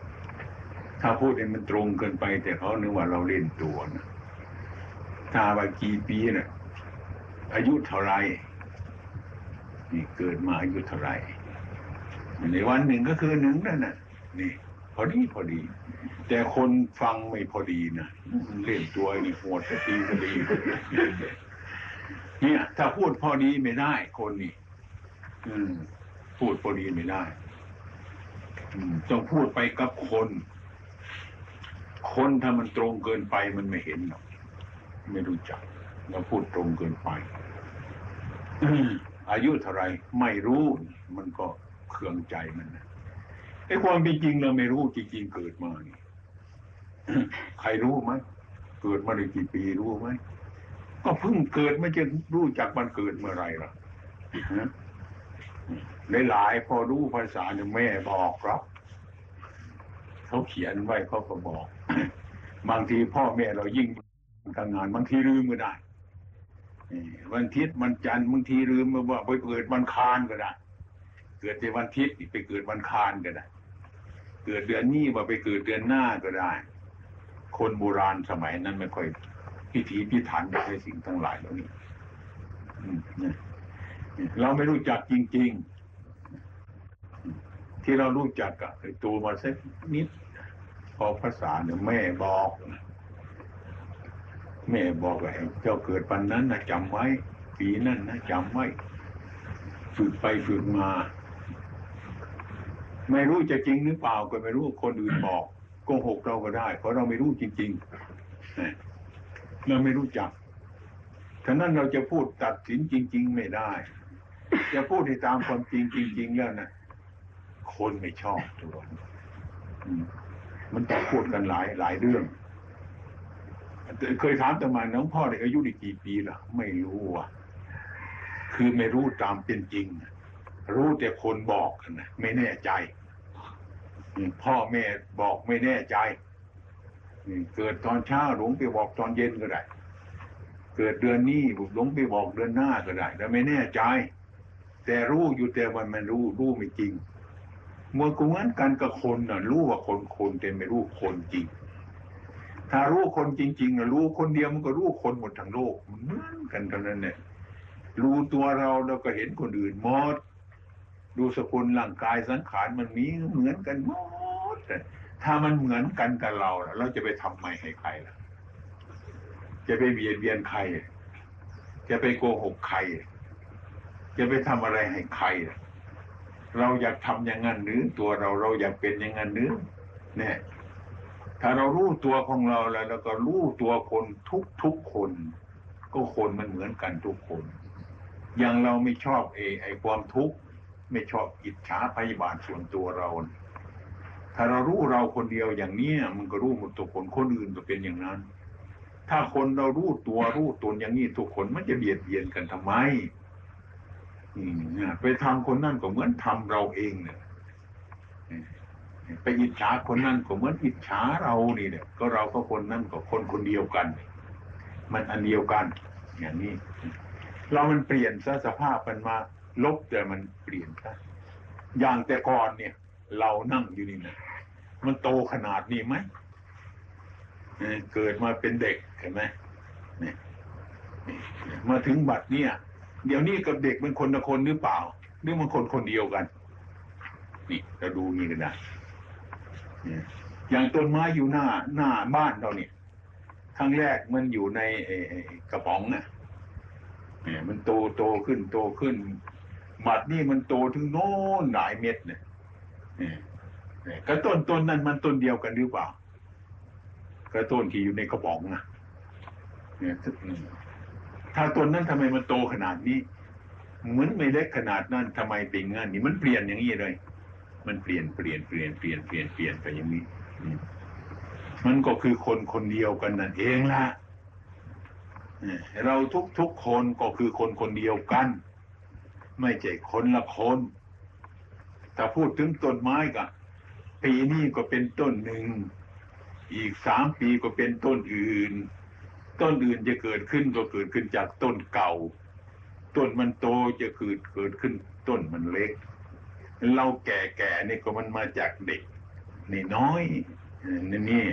ถ้าพูดเนี่ยมันตรงเกินไป แต่เขานึกว่าเราเล่นตัวนะถ้าว่ากี่ปีเนะ่ะอายุเท่าไรนี่เกิดมาอายุเท่าไรในวันหนึ่งก็คือหนึ่งนั่นน่ะ นี่ พอดีพอดี แต่คนฟังไม่พอดีนะเล่นตัวนี่โหดตีพอดีเนี่ย ถ้าพูดพอดีไม่ได้ คนนี่อืม พูดพอดีไม่ได้ต้องพูดไปกับคน คนถ้ามันตรงเกินไปมันไม่เห็นหรอกไม่รู้จักเราพูดตรงเกินไปอายุเท่าไรไม่รู้มันก็เคืองใจมันนะไอ้ความเป็นจริงเราไม่รู้จริงๆเกิดมานี่ใครรู้ไหมเกิดมาได้กี่ปีรู้ไหมก็เพิ่งเกิดไม่จะรู้จักมันเกิดเมื่อไหรล่ะฮะหลายๆพอรู้ภาษาเนี่ยแม่บอกครับ เขาเขียนไว้เขาก็บอก บางทีพ่อแม่เรายิ่งทำงานบางทีลืมก็ได้วันทิตย์วันจันทร์บางทีลืมมาว่าไปเกิดวันคานก็ได้ เกิดในวันทิตย์ไปเกิดวันคานก็ได้ เกิดเดือนนี้ว่าไปเกิดเดือนหน้าก็ได้ คนโบราณสมัยนั้นไม่ค่อยพิถีพิถันในสิ่งทั้งหลายเหล่านี้อืมเนี่เราไม่รู้จักจริง ๆ ที่เรารู้จักกับไอ้ตัวมาสักนิด พอภาษาเนี่ยแม่บอก แม่บอกว่าเจ้าเกิดวันนั้นนะจำไว้ ปีนั้นนะจำไว้ ฝึกไปฝึกมา ไม่รู้จะจริงหรือเปล่าก็ไม่รู้คนอื่นบอกโกหกเราก็ได้ เพราะเราไม่รู้จริงๆเราไม่รู้จักฉะนั้นเราจะพูดตัดสินจริง ๆ ไม่ได้ จะพูดให้ตามความจริงจริง ๆ แล้วนะ คนไม่ชอบตัวอืมมันต้อพูดกันหลายหลายเรื่อง เคยถามตมาน้องพ่อเด็กอายุได้กี่ปีล่ะ ไม่รู้อะ คือไม่รู้ตามเป็นจริง รู้แต่คนบอกนะไม่แน่ใจ พ่อแม่บอกไม่แน่ใจ เกิดตอนเช้าหลวงไปบอกตอนเย็นก็ได้เกิดเดือนนี้หลวงไปบอกเดือนหน้าก็ได้แต่ไม่แน่ใจ แต่รู้อยู่แต่วันมันรู้รู้ไม่จริง เมื่อกูงั้นกันกับคนน่ะรู้ว่าคนคนแต่ไม่รู้คนจริง ถ้ารู้คนจริงๆนะรู้คนเดียวมันก็รู้คนหมดทั้งโลกเหมือนกันเท่านั้นเนี่ยรู้ตัวเราเราก็เห็นคนอื่นหมดดูสกุลร่างกายสังขารมันมีเหมือนกันหมดถ้ามันเหมือนกันกับเราเราจะไปทำไมให้ใครล่ะ จะไปเบียดเบียนใคร จะไปโกหกใคร จะไปทำอะไรให้ใครล่ะ เราอยากทำอย่างนั้นหรือตัวเราเราอยากเป็นอย่างนั้นหรือเนี่ย ถ้าเรารู้ตัวของเราแล้วเราก็รู้ตัวคนทุกทุกคน ก็คนมันเหมือนกันทุกคน อย่างเราไม่ชอบเอไอความทุกข์ไม่ชอบอิจฉาพยาบาทส่วนตัวเรา ถ้าเรารู้เราคนเดียวอย่างนี้มันก็รู้หมดตัวคนคนอื่นก็เป็นอย่างนั้น ถ้าคนเรารู้ตัวรู้ตนอย่างนี้ทุกคนมันจะเบียดเบียนกันทำไมเไปทำคนนั่นก็เหมือนทำเราเองเนี่ยไปอิจฉาคนนั่นก็เหมือนอิจฉาเรานี่เนี่ย ก็เราก็คนนั่นก็คนคนเดียวกัน มันอันเดียวกัน อย่างนี้ เรามันเปลี่ยนซะสภาพมันมา ลบแต่มันเปลี่ยนซะอย่างแต่ก่อนเนี่ย เรานั่งอยู่นี่นะมันโตขนาดนี้ไหมเกิดมาเป็นเด็กเห็นไหมเนี่ยเนี่ยมาถึงบัดเนี่ย เดี๋ยวนี้กับเด็กมันคนละคนหรือเปล่า หรือมันคนคนเดียวกัน นี่เราดูนี่กันนะเนี่ยอย่างต้นไม้อยู่หน้าหน้าบ้านเราเนี่ยครั้งแรกมันอยู่ในกระป๋องน่ะเนี่ยมันโตโตขึ้นโตขึ้นบัดนี่มันโตถึงโน้นหลายเม็ดเนี่ยเนี่ยกระต้นต้นนั้นมันต้นเดียวกันหรือเปล่ากระต้นที่อยู่ในกระป๋องนะเนี่ย ถ้าต้นนั้นทำไมมันโตขนาดนี้ เหมือนไม่เล็กขนาดนั้นทำไมเป็นงั้นนี่มันเปลี่ยนอย่างนี้เลย มันเปลี่ยนเปลี่ยนเปลี่ยนเปลี่ยนเปลี่ยนเปลี่ยนไปอย่างนี้มันก็คือคนคนเดียวกันนั่นเองล่ะเราทุกทุกคนก็คือคนคนเดียวกัน ไม่ใช่คนละคนถ้าพูดถึงต้นไม้ก็ปีนี้ก็เป็นต้นหนึ่ง อีกสามปีก็เป็นต้นอื่น ต้นอื่นจะเกิดขึ้นก็เกิดขึ้นจากต้นเก่า ต้นมันโตจะเกิดเกิดขึ้น ต้นมันเล็ก เราแก่ๆนี่ก็มันมาจากเด็กนี่น้อยนี่นี่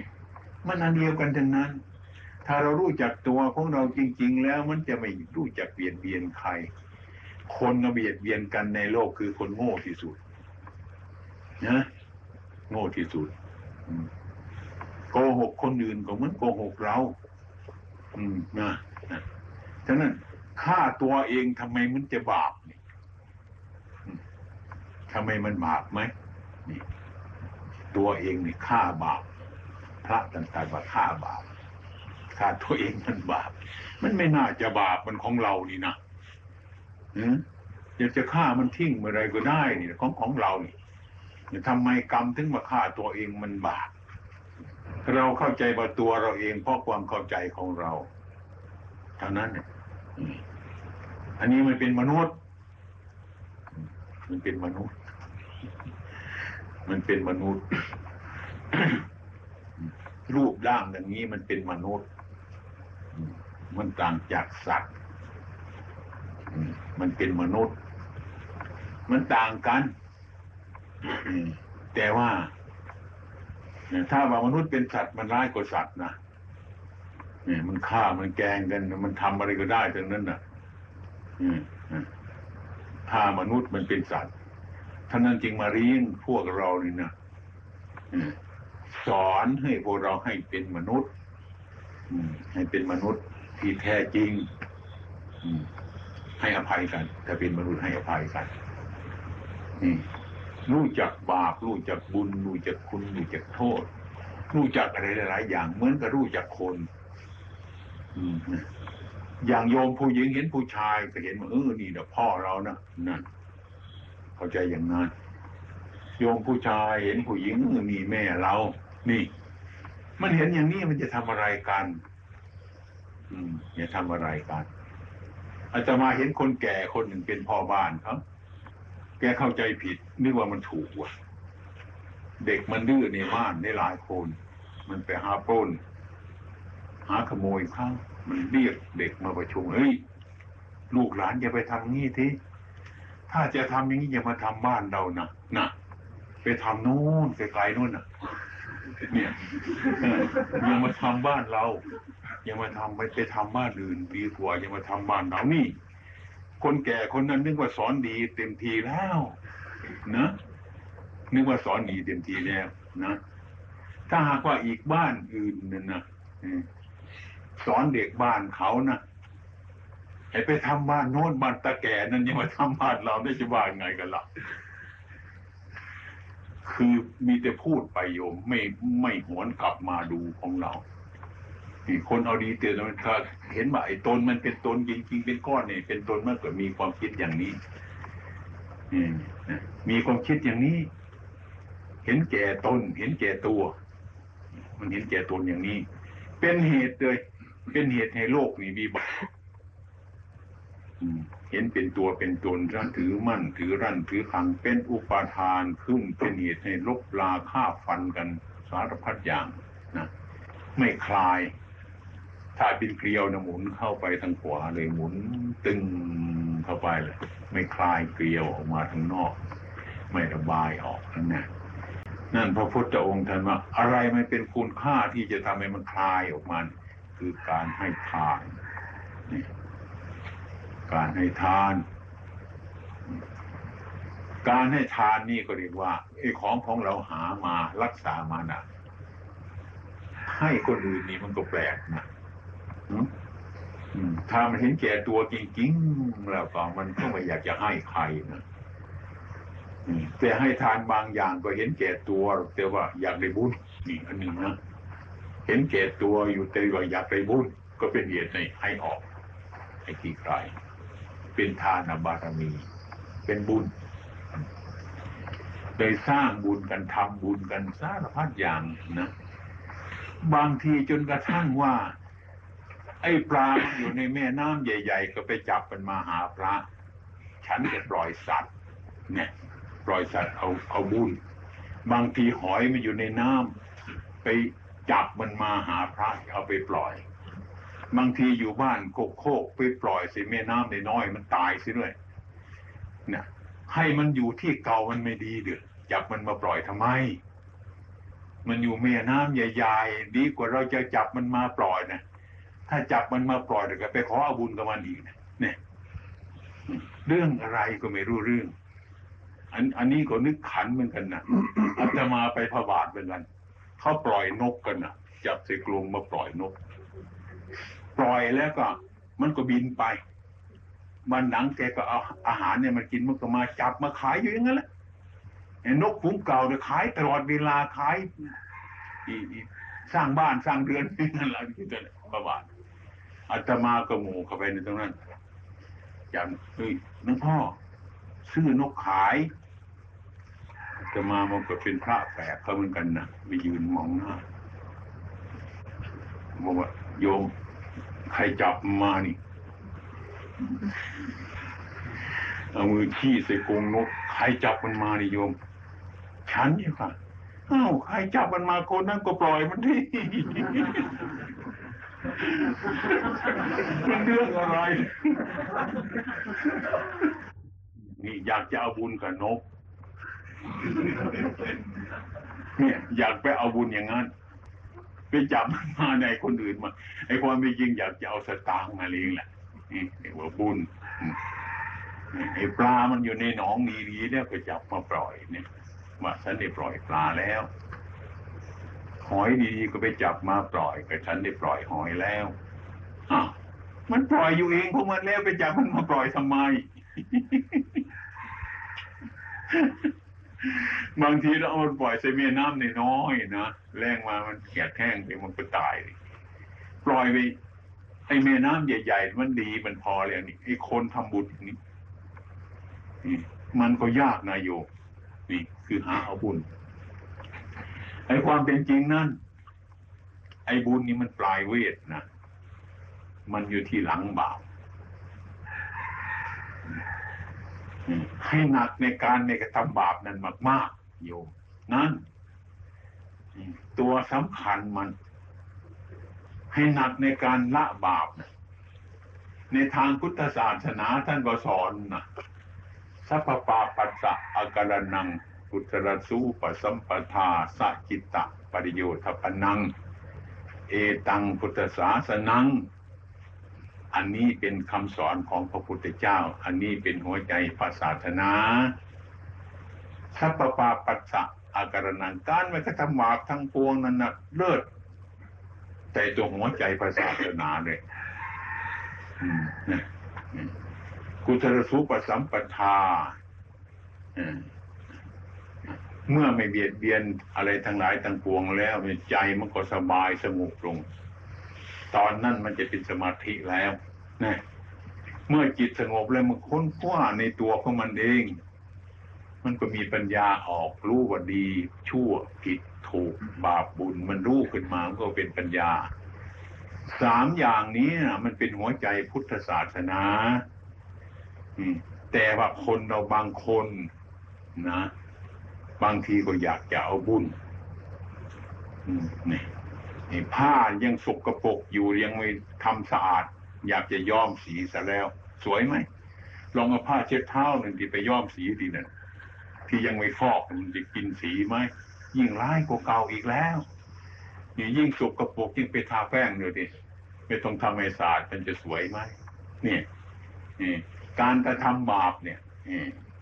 มันอันเดียวกันทั้งนั้น ถ้าเรารู้จักตัวของเราจริง ๆ แล้วมันจะไม่รู้จักเบียดเบียนใคร คนเบียดเบียนกันในโลกคือคนโง่ที่สุดนะโง่ที่สุดโกหกคนอื่นก็เหมือนโกหกเรา อืมนะนะฉะนั้นฆ่าตัวเองทำไมมันจะบาปนี่อืมทำไมมันบาปไหมนี่ ตัวเองนี่ฆ่าบาป พระต่างๆว่าฆ่าบาปฆ่าตัวเองมันบาป มันไม่น่าจะบาปมันของเรานี่นะอืมอยากจะฆ่ามันทิ้งเมื่อไรก็ได้นี่ของของเรานี่ทำไมกรรมถึงมาฆ่าตัวเองมันบาป เราเข้าใจว่าตัวเราเองเพราะความเข้าใจของเราเท่านั้นอันนี้มันเป็นมนุษย์ มันเป็นมนุษย์ มันเป็นมนุษย์ รูปร่างอย่างนี้มันเป็นมนุษย์ มันต่างจากสัตว์ มันเป็นมนุษย์ มันต่างกัน แต่ว่า ถ้าว่ามนุษย์เป็นสัตว์มันร้ายกว่าสัตว์นะเนี่ยมันฆ่ามันแกงกัน มันทำอะไรก็ได้ทั้งนั้นน่ะอืมอืมถ้ามนุษย์มันเป็นสัตว์ท่านนั้นจึงมาเลี้ยงพวกเรานี่นะสอนให้พวกเราให้เป็นมนุษย์ให้เป็นมนุษย์ที่แท้จริงให้อภัยกันถ้าเป็นมนุษย์ให้อภัยกันนี่ รู้จักบาป รู้จักบุญ รู้จักคุณ รู้จักโทษ รู้จักอะไรหลาย ๆ อย่างเหมือนกับรู้จักคนอย่างโยมผู้หญิงเห็นผู้ชายก็เห็นว่าเออนี่เดี๋ยวพ่อเรานะนั่นเข้าใจอย่างนั้นโยมผู้ชายเห็นผู้หญิงเออนี่แม่เรา นี่ มันเห็นอย่างนี้มันจะทำอะไรกัน อืมจะทำอะไรกันอาจจะมาเห็นคนแก่คนหนึ่งเป็นพ่อบ้านครับ กเข้าใจผิด นึกว่ามันถูกว่ะ เด็กมันดื้อในบ้านได้หลายคน มันไปหาปล้น หาขโมยข้ามันเรียกเด็กมาประชุมเฮ้ยลูกหลานอย่าไปทำงี้ทีถ้าจะทำอย่างนี้อย่ามาทำบ้านเรานะนะไปทำโน่นไกลๆโน่นน่ะ เนี่ยอย่ามาทำบ้านเราอย่ามาทำไปไปทำบ้านอื่นดีกว่าอย่ามาทำบ้านเรานี่ คนแก่คนนั้นนึกว่าสอนดีเต็มทีแล้วนะนึกว่าสอนดีเต็มทีแล้วนะถ้าหากว่าอีกบ้านอื่นนั่นนะสอนเด็กบ้านเขานะให้ไปทำบ้านโน้นบ้านตาแก่นั่นยังมาทำบ้านเราได้จะว่าไงกันล่ะ คือมีแต่พูดไปโยมไม่ไม่หวนกลับมาดูของเรา คนเอาดีเตือนมันถ้าเห็นว่าไอ้ตนมันเป็นตนจริงๆเป็นก้อนเนี่ยเป็นตนเมื่อเกิดมีความคิดอย่างนี้มีความคิดอย่างนี้ เห็นแก่ตน เห็นแก่ตัว มันเห็นแก่ตนอย่างนี้ เป็นเหตุเลย เป็นเหตุให้โลกนี้มีบาปเห็นเป็นตัวเป็นตนรั้นถือมั่น ถือรั่นถือขังเป็นอุปาทานขึ้นเป็นเหตุให้ลบลาฆ่าฟันกันสารพัดอย่างนะไม่คลาย ถ้าเป็นเกลียวนะหมุนเข้าไปทางขวาเลยหมุนตึงเข้าไปเลย ไม่คลายเกลียวออกมาทางนอก ไม่ระบายออกนั่นนะนั่นพระพุทธองค์ท่านว่าอะไรไม่เป็นคุณค่าที่จะทำให้มันคลายออกมาคือการให้ทานการให้ทาน การให้ทานนี่ก็เรียกว่าไอ้ของของเราหามารักษามานะให้คนอื่นนี่มันก็แปลกนะ ถ้ามันเห็นแก่ตัวจริงๆแล้วก็มันก็ไม่อยากจะให้ใครนะแต่ให้ทานบางอย่างก็เห็นแก่ตัวแต่ว่าอยากได้บุญนี่อันหนึ่งนะเห็นแก่ตัวอยู่แต่ว่าอยากได้บุญก็เป็นเหตุในให้ออกให้ที่ใครเป็นทานบารมี เป็นบุญโดยสร้างบุญกันทำบุญกันสารพัดอย่างนะ บางทีจนกระทั่งว่า ไอ้ปลาอยู่ในแม่น้ำใหญ่ ๆ ก็ไปจับมันมาหาพระ ฉันจะปล่อยสัตว์ เนี่ย ปล่อยสัตว์เอาเอาบุญบางทีหอยมันอยู่ในน้ำไปจับมันมาหาพระเอาไปปล่อย บางทีอยู่บ้านโคกโคกไปปล่อยสิแม่น้ำน้อยมันตายสิด้วยเนี่ยให้มันอยู่ที่เก่ามันไม่ดีเดือจับมันมาปล่อยทำไม มันอยู่แม่น้ำใหญ่ๆดีกว่าเราจะจับมันมาปล่อยนะ ถ้าจับมันมาปล่อยเดี๋ยวก็ไปขออาบุญกับมันอีกเนี่ยเรื่องอะไรก็ไม่รู้เรื่อง อันอันนี้ก็นึกขันเหมือนกันนะอาตมาไปพระบาทเหมือนกันเขาปล่อยนกกันนะจับใส่กรงมาปล่อยนก ปล่อยแล้วก็ มันก็บินไป มันหนังแกก็เอาอาหารเนี่ยมันกินมันก็มาจับมาขายอยู่อย่างนั้นแหละนกฝูงเก่าเนี่ยขายตลอดเวลาขายสร้างบ้านสร้างเรือนนั่นแหละที่ตัวประบาท อาตมาก็หมู่เข้าไปในตรงนั้นจำเฮ้ยหลวงพ่อ ซื้อนกขายอาตมามันก็เป็นพระแปลกเขาเหมือนกันนะไปยืนมองหน้าบอกว่าโยมใครจับมานี่เอามือชี้ใส่กรงนกใครจับมันมานี่โยม ฉันนี่ค่ะอ้าวใครจับมันมาคนนั้นก็ปล่อยมันที่ มันเรื่องอะไร นี่อยากจะเอาบุญกับนก เนี่ยอยากไปเอาบุญอย่างนั้นไปจับมันมาในคนอื่นมาไอ้ความเป็นจริงอยากจะเอาสตางค์มาเลี้ยงแหละนี่เรียกว่าบุญไอ้ปลามันอยู่ในหนองดีๆเนี่ยไปจับมาปล่อยเนี่ยว่าฉันได้ปล่อยปลาแล้ว หอยดีๆก็ไปจับมาปล่อยก็ฉันได้ปล่อยหอยแล้วมันปล่อยอยู่เองพวกมันแล้วไปจับมันมาปล่อยทำไม บางทีเราเอามันปล่อยใส่แม่น้ำในน้อยนะแรงมามันเขียดแห้งไปมันก็ตายเลยปล่อยไปไอ้แม่น้ำใหญ่ๆมันดีมันพอแล้วนี่ไอ้คนทำบุญนี่มันก็ยากนะโยนี่คือหาเอาบุญ ไอ้ความเป็นจริงนั่น ไอ้บุญนี่มันปลายเวทนะ มันอยู่ที่หลังบาปให้หนักในการในกระทำบาปนั้นมากๆโยมนั่น ตัวสำคัญมัน ให้หนักในการละบาปนะในทางพุทธศาสนาท่านก็สอนนะสัพพปาปัสสะอาการนัง พุทรสูปสัมปทาสะจิตตะปริโยทปนัง เอตังพุทธศาสนัง อันนี้เป็นคำสอนของพระพุทธเจ้า อันนี้เป็นหัวใจพระศาสนาสัพพปาปัสสะอาการนังการไม่กระทำบาปทั้งปวงนั้นนะเลิศแต่ตัวหัวใจพระศาสนาเลยอืมนะอืมกุศลสูปสัมปทา อืม เมื่อไม่เบียดเบียนอะไรทั้งหลายทั้งปวงแล้วใจมันก็สบายสงบลง ตอนนั้นมันจะเป็นสมาธิแล้วนะเมื่อจิตสงบแล้วมันค้นคว้าในตัวของมันเอง มันก็มีปัญญาออกรู้ว่าดี ชั่วผิดถูกบาปบุญ มันรู้ขึ้นมามันก็เป็นปัญญา สามอย่างนี้นะมันเป็นหัวใจพุทธศาสนาแต่ว่าคนเราบางคนนะ บางทีก็อยากจะเอาบุญนี่นี่ผ้ายังสกรปรกอยู่ยังไม่ทำสะอาด อยากจะย้อมสีซะแล้ว สวยไหมลองเอาผ้าเช็ดเท้าหนึ่งที่ไปย้อมสีดีนั่นที่ยังไม่ฟอกมันจะกินสีไหมยิ่งร้ายกว่าเก่าอีกแล้วนี่ยิ่งสกรปรกยิ่งไปทาแป้งเลยดิไม่ต้องทำให้สะอาดมันจะสวยไหมนี่นี่การกระทำบาปเนี่ย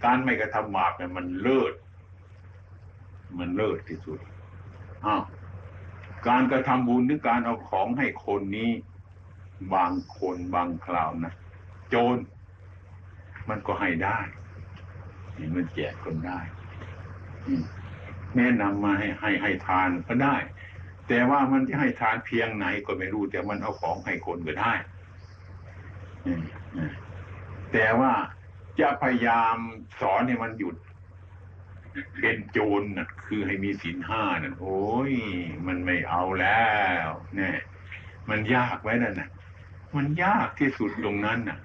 การไม่กระทำบาปเนี่ยมันเลิศ มันเลิศที่สุดอ้าวการกระทำบุญหรือการเอาของให้คนนี้ บางคนบางคราวนะโจรมันก็ให้ได้นี่มันแจกคนได้แนะนำมาให้ให้ให้ทานก็ได้ แต่ว่ามันจะให้ทานเพียงไหนก็ไม่รู้ แต่มันเอาของให้คนก็ได้แต่ว่าจะพยายามสอนให้มันหยุด เป็นโจรน่ะคือให้มีศีลห้าน่ะโอ้ย มันไม่เอาแล้วเนี่ยมันยากไว้นั่นน่ะ มันยากที่สุดตรงนั้นน่ะ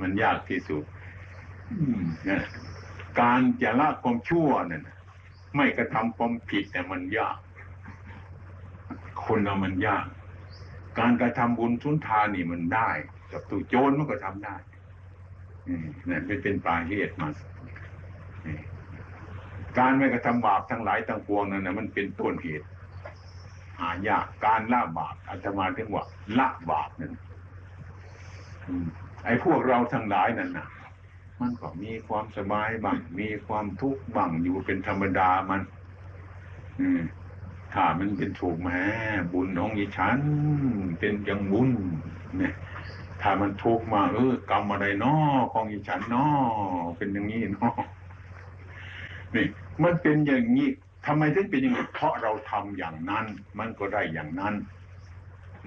มันยากที่สุดนะการจะละความชั่วนั่นน่ะไม่กระทำความผิดเนี่มันยาก คนเรามันยาก การกระทำบุญทุนทานนี่มันได้ กับตัวโจรมันก็ทำได้นั่นเป็นเป็นปลายเหตุมา การไม่กระทำบาปทั้งหลายทั้งปวงนั้นนะมันเป็นต้นเหตุหายากการละบาปอาตมาถึงว่าละบาปนั่นไอ้พวกเราทั้งหลายนั่นนะมันก็มีความสบายบ้างมีความทุกข์บ้างอยู่เป็นธรรมดามัน อืมถ้ามันเป็นถูกแหม้บุญของอีฉันเป็นอย่างบุญเนี่ยถ้ามันทุกข์มาเออกรรมอะไรน้อของอีฉันน้อเป็นอย่างนี้น้อ นี่มันเป็นอย่างนี้ทำไมถึงเป็นอย่างนี้เพราะเราทำอย่างนั้น มันก็ได้อย่างนั้น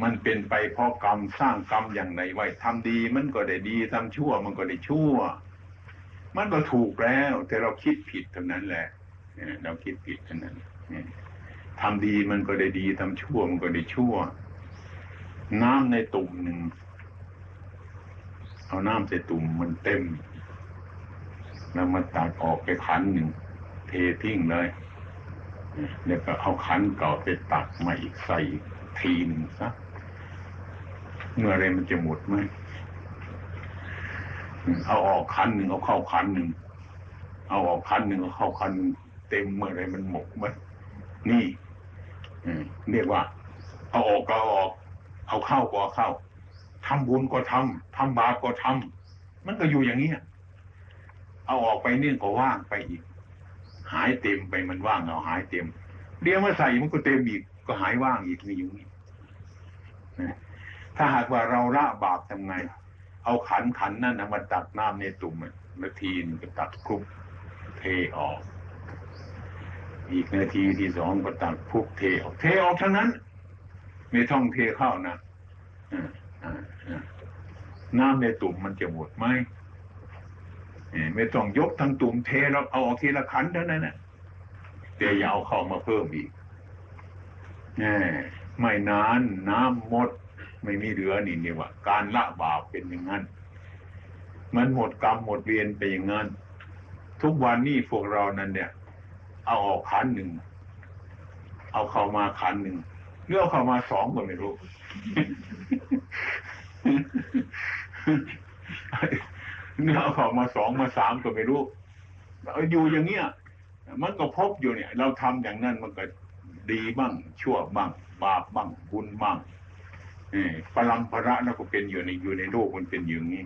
มันเป็นไปเพราะกรรมสร้างกรรมอย่างไหนไว้ทำดี มันก็ได้ดีทำชั่ว มันก็ได้ชั่ว มันก็ถูกแล้ว แต่เราคิดผิดเท่านั้นแหละเราคิดผิดเท่านั้นทำดีมันก็ได้ดีทำชั่วมันก็ได้ชั่ว น้ำในตุ่มหนึ่งเอาน้ำใส่ตุ่มมันเต็มแล้วมาตักออกไปขันหนึ่ง ททิ้งเลยแล้วก็เอาขันเก่าไปตักมาอีกใส่ทีหนึ่งซะเมื่อไรมันจะหมดไหมเอาออกขันหนึ่งเอาเข้าขันหนึ่งเอาออกขันหนึ่งเอาเข้าขันหนึ่งเต็มเมื่อไรมันหมดไหมนี่เรียกว่า เอาออกก็ออก เอาเข้าก็เข้าทำบุญก็ทำทำบาปก็ทำมันก็อยู่อย่างนี้ยเอาออกไปนี่ก็ว่างไปอีก หายเต็มไปมันว่างเอาหายเต็มเดี๋ยวมาใส่มันก็เต็มอีกก็หายว่างอีกนี่อยู่นี่ถ้าหากว่าเราละบาปทำไง เอาขันขันนั่นนะมาตักน้ำในตุ่มนาทีนก็ตักคลุกเทออก อีกนาทีที่สองก็ตักคลุกเทออก เทออกทั้งนั้น ไม่ต้องเทเข้านะอ่าอ่าอ่าน้ำในตุ่มมันจะหมดไหม ไม่ต้องยกทั้งตุ่มเทแล้วเอาออกทีละขันเท่านั้นนะแต่อย่าเอาเข้ามาเพิ่มอีกไม่นานน้ำหมด ไม่มีเหลือนี่เนี่ยว่าการละบาปเป็นอย่างนั้น มันหมดกรรมหมดเวียนไปอย่างนั้น ทุกวันนี้พวกเรานั้นเนี่ย เอาออกขันหนึ่งเอาเข้ามาขันหนึ่งเลือกเข้ามาสองก็ไม่รู้ เนื้อเข้ามาสองมาสามก็ไม่รู้อยู่อย่างเงี้ยมันก็พบอยู่เนี่ย เราทำอย่างนั้นมันก็ดีบ้างชั่วบ้างบาปบ้างบุญบ้างเออพลังพระแล้วก็เป็นอยู่ในอยู่ในโลกมันเป็นอย่างนี้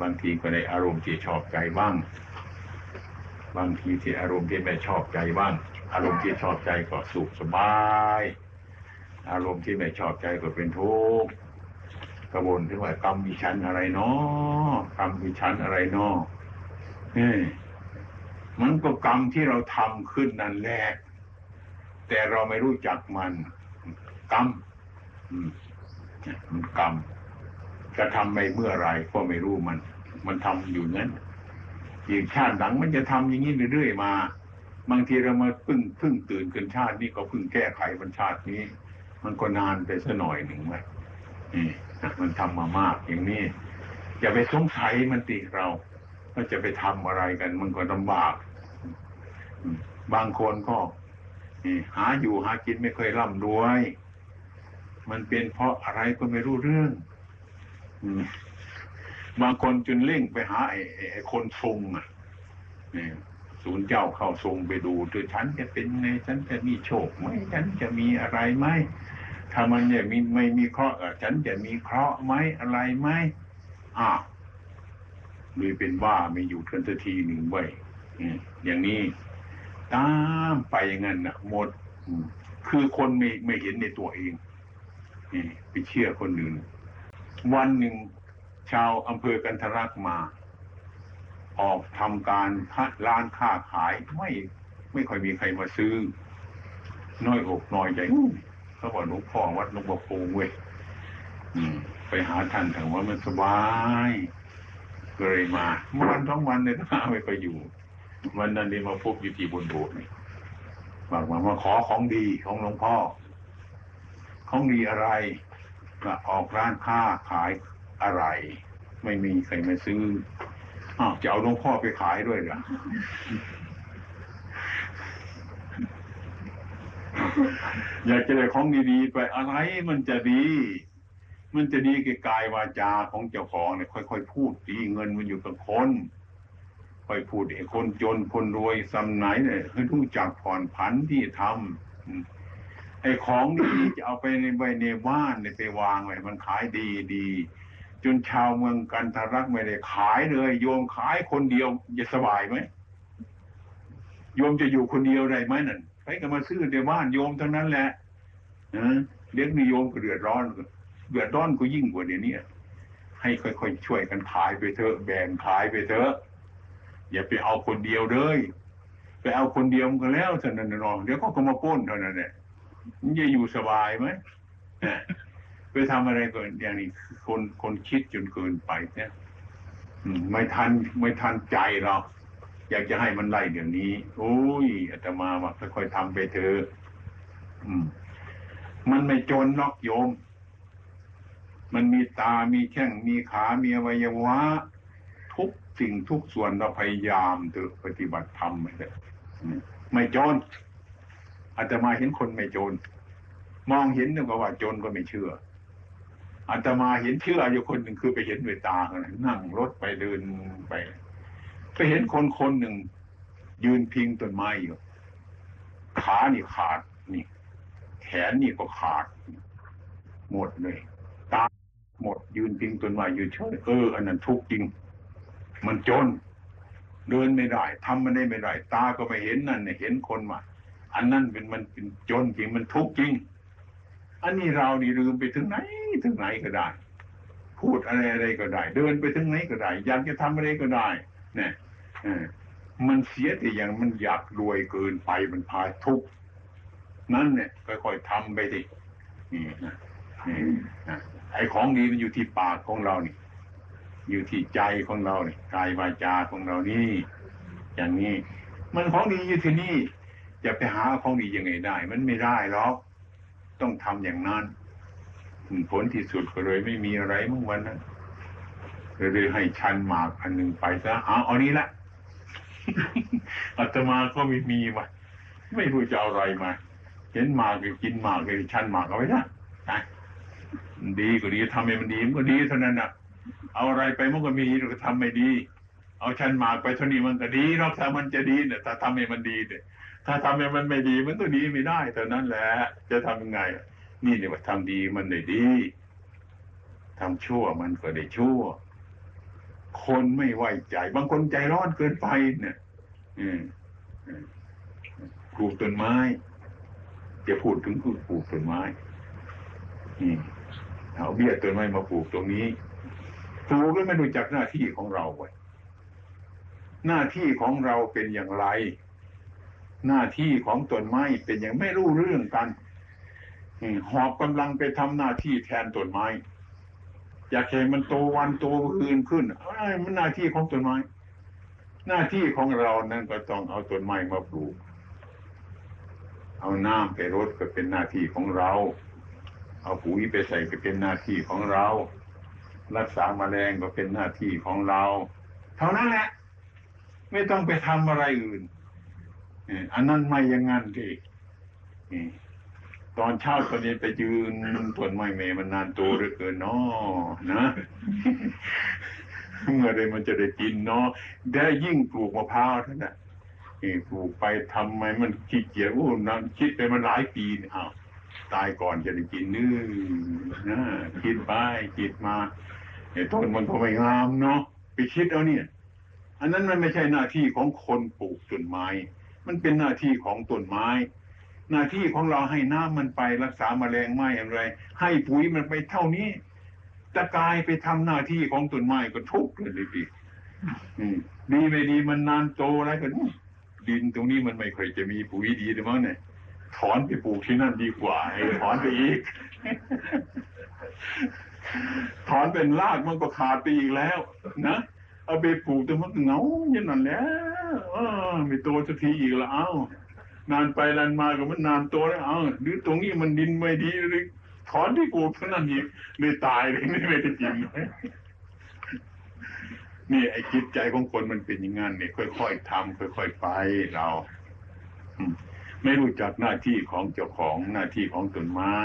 บางทีก็ได้อารมณ์ที่ชอบใจบ้าง บางทีที่อารมณ์ที่ไม่ชอบใจบ้าง อารมณ์ที่ชอบใจก็สุขสบาย อารมณ์ที่ไม่ชอบใจก็เป็นทุกข์ กระวนถึงว่ากรรมมีชั้นอะไรเนาะกรรมมีชั้นอะไรเนาะนี่มันก็กรรมที่เราทำขึ้นนั่นแหละแต่เราไม่รู้จักมัน กรรมอืมมันกรรมจะทำไปเมื่อไรก็ไม่รู้มัน มันทำอยู่นั้นอีกชาติหลังมันจะทำอย่างนี้เรื่อยๆมา บางทีเรามาพึ่งพึ่งตื่นกันชาตินี้ก็พึ่งแก้ไขบรรชาตินี้ มันก็นานไปสัหน่อยหนึ่งไว้นี่ มันทำมามากอย่างนี้อย่าไปสงสัยมันติเราว่าจะไปทำอะไรกัน มันก็ลำบากบางคนก็หาอยู่หากินไม่เคยร่ำรวย มันเป็นเพราะอะไรก็ไม่รู้เรื่องบางคนจนเร่งไปหาไอ้ไอไอคนทรงอะศูนย์เจ้าเข้าทรงไปดูตัวฉันจะเป็นไงฉันจะมีโชคไหมฉันจะมีอะไรไหม ถ้ามันเนี่ยมีไม่มีเคราะห์ฉันจะมีเคราะห์ไหมอะไรไหมอ้าวเลยเป็นว่าไม่อยู่กันสักทีหนึ่งไว้ยอย่างนี้ตามไปอย่างนั้นนะหมดคือคนไม่ไม่เห็นในตัวเองไปเชื่อคนอื่น วันหนึ่งชาวอำเภอกันทรักมา ออกทำการค้าร้านค้าขายไม่ไม่ค่อยมีใครมาซื้อ น้อยอกน้อยใจ เขาบอกหลวงพ่อวัดหลวงพ่อปูเว้ยไปหาท่านถึงว่ามันสบายก็เลยมาเมื่อวันสองวันเนี่ยถ้าไม่ไปอยู่ วันนั้นนี่มาพบอยู่ที่บนโบสถ์นี่บอกมามาขอของดีของหลวงพ่อ ของดีอะไรก็ออกร้านค้าขายอะไร ไม่มีใครมาซื้ออ้าวจะเอาหลวงพ่อไปขายด้วยเหรอ อยากจะได้ของดีๆ ไปอะไรมันจะดี มันจะดีกับกายวาจาของเจ้าของเนี่ยค่อยๆพูดดีเงินมันอยู่กับคนค่อยพูดไอ้คนจนคนรวยสำไหนเนี่ยให้รู้จักผ่อนผันที่ทำไอ้ของดีจะเอาไปในไว้ในบ้านเนี่ยไปวางไว้มันขายดีดีจนชาวเมืองกันทรักไม่ได้ขายเลย โยมขายคนเดียวจะสบายไหมโยมจะอยู่คนเดียวได้ไหมนั่น ก็มาซื้อในบ้านโยมทั้งนั้นแหละนะเลี้ยงนิโยมก็เดือดร้อนเดือดร้อนก็ยิ่งกว่าเดี๋ยวนี้ให้ค่อยๆช่วยกันขายไปเถอะแบ่งขายไปเถอะอย่าไปเอาคนเดียวเลยไปเอาคนเดียวมันก็แล้วเท่านั้นนองเดี๋ยวก็ก็มาป้นเท่านั้นแหละมันจะอยู่สบายไหมไปทำอะไรก่อนอย่างนี้คนคนคิดจนเกินไปเนี่ยไม่ทันไม่ทันใจหรอก อยากจะให้มันไล่เดี๋ยวนี้ โอ้ยอาตมาว่าค่อยๆทำไปเถอะมมันไม่จนหรอกโยม มันมีตา มีแข้ง มีขา มีอวัยวะ ทุกสิ่งทุกส่วนเราพยายามเถอะปฏิบัติธรรมไปเลยไม่จนอาจจะมาเห็นคนไม่จน มองเห็นนึกว่าจนก็ไม่เชื่ออาตมาเห็นเชื่ออยู่คนหนึ่งคือไปเห็นด้วยตานั่งรถไปเดินไป ไปเห็นคนคนหนึ่ง ยืนพิงต้นไม้อยู่ ขานี่ขาดนี่ แขนนี่ก็ขาด หมดเลย ตาหมดยืนพิงต้นไม้อยืนเฉยเอออันนั้นทุกข์จริง มันจน เดินไม่ได้ทำมันได้ไม่ได้ ตาก็ไม่เห็นนั่นเนี่ยเห็นคนมาอันนั้นเป็นมันเป็นจนจริงมันทุกข์จริง อันนี้เรานี่ลืมไปถึงไหนถึงไหนก็ได้ พูดอะไรอะไรก็ได้ เดินไปถึงไหนก็ได้อยากจะทำอะไรก็ได้เนี่ย มันเสียแต่อย่างมันอยากรวยเกินไปมันพาทุกนั่นเนี่ยค่อยๆทำไปดินี่นะนี่นะไอ้ของดีมันอยู่ที่ปากของเรานี่ อยู่ที่ใจของเรานี่กายวาจาของเรานี่ อย่างนี้ มันของดีอยู่ที่นี่จะไปหาของดียังไงได้ มันไม่ได้หรอกต้องทำอย่างนั้นผลที่สุดก็เลยไม่มีอะไรเมื่อวันนั้นเลยให้ชันหมากอันหนึ่งไปซะเอาเอานี้ละ อาตมาก็ไม่มีมาไม่รู้จะเอาอะไรมาเห็นหมากก็กินหมากเลยชันหมากเอาไว้นะดีก็ดีทำให้มันดีมันก็ดีเท่านั้นน่ะ เอาอะไรไปมันก็มีเราก็ทำไม่ดี เอาชันหมากไปเท่านี้มันก็ดีนอกจากมันจะดีเนี่ยถ้าทำให้มันดีเนี่ยถ้าทำให้มันไม่ดีมันก็ดีไม่ได้เท่านั้นแหละ จะทำยังไง นี่เนี่ยว่าทำดีมันได้ดีทำชั่วมันก็ได้ชั่ว คนไม่ไว้ใจ บางคนใจร้อนเกินไปเนี่ยปลูกต้นไม้ จะพูดถึงคือปลูกต้นไม้เอาเบี้ยต้นไม้มาปลูกตรงนี้ปลูกแล้วไม่รู้จักหน้าที่ของเราไว้หน้าที่ของเราเป็นอย่างไร หน้าที่ของต้นไม้เป็นอย่างไม่รู้เรื่องกันหอบกำลังไปทำหน้าที่แทนต้นไม้ อยากเห็นมันโตวันโตคืนขึ้นเอ้ยมันหน้าที่ของต้นไม้ หน้าที่ของเรานั่นก็ต้องเอาต้นไม้มาปลูก เอาน้ำไปรดก็เป็นหน้าที่ของเรา เอาปุ๋ยไปใส่ก็เป็นหน้าที่ของเรา รักษาแมลงก็เป็นหน้าที่ของเรา เท่านั้นแหละ ไม่ต้องไปทำอะไรอื่นอันนั้นไม่อยังงั้นที่ ตอนเช้าตอนเย็นไปยืนต้นไม้เมมันนานโตเหลือเกินเนาะนะเมื่อไรมันจะได้กินเนาะได้ยิ่งปลูกมะพร้าวเท่านั้นนี่ปลูกไปทำไมมันขี้เกียจโอ้นั่นคิดไปมันหลายปีอ้าวตายก่อนจะได้กินนื้อนะคิดไปคิดมาไอ้ต้นมันก็ไม่งามเนาะไปคิดเอาเนี่ย อันนั้นมันไม่ใช่หน้าที่ของคนปลูกต้นไม้ มันเป็นหน้าที่ของต้นไม้ หน้าที่ของเราให้น้ำมันไปรักษาแมลงไหม้อะไร ให้ปุ๋ยมันไปเท่านี้ตะกายไปทำหน้าที่ของต้นไม้ก็ทุกข์เลยดิอืมดีไม่ดีมันนานโตอะไรกันดินตรงนี้มันไม่ค่อยจะมีปุ๋ยดีหรือมั้งเนี่ยถอนไปปลูกที่นั่นดีกว่าให้ถอนไปอีก ถอนเป็นรากมันก็ขาดไปอีกแล้ว นะเอาไปปลูกแต่มันเงาอย่างนั้นแล้วไม่โตสักทีอีกแล้วอ้า นานไปนานมาก็มันนานโตแล้วอ้าหรือตรงนี้มันดินไม่ดีหรือถอนที่ปลูกเท่านั้นอีกเลยตายเลยไม่ได้กินเลยนี่ไอ้จิตใจของคนมันเป็นอย่างนั้นเนี่ยค่อยๆทำค่อยๆไปเราไม่รู้จักหน้าที่ของเจ้าของหน้าที่ของต้นไม้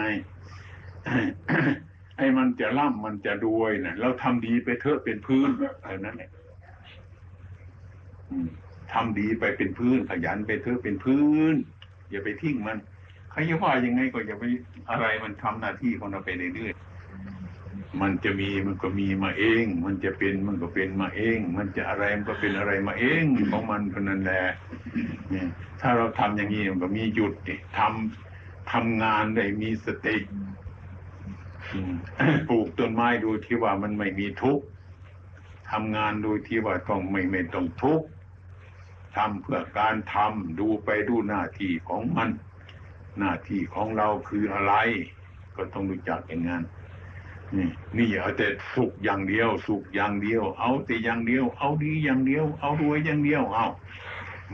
ไอ้มันจะร่ำมันจะรวยนะเราทำดีไปเถอะเป็นพื้นเท่านั้นแหละอืม ทำดีไปเป็นพื้นขยันไปเถอะเป็นพื้น อย่าไปทิ้งมันใครจะว่ายังไงก็อย่าไปอะไรมันทำหน้าที่ของเราไปเรื่อยๆมันจะมีมันก็มีมาเอง มันจะเป็นมันก็เป็นมาเอง มันจะอะไรมันก็เป็นอะไรมาเองของมันเท่านั้นแหละเนี่ยถ้าเราทำอย่างนี้มันก็มีหยุดดิทำทำงานได้มีสติปลูกต้นไม้ดูที่ว่ามันไม่มีทุกข์ทำงานดูที่ว่าต้องไม่ไม่ต้องทุกข์ ทำเพื่อการทำดูไปดูหน้าที่ของมัน หน้าที่ของเราคืออะไร ก็ต้องรู้จักอย่างนั้นนี่นี่อย่าเอาแต่สุขอย่างเดียว สุขอย่างเดียว เอาแต่อย่างเดียว เอาดีอย่างเดียว เอารวยอย่างเดียวเอา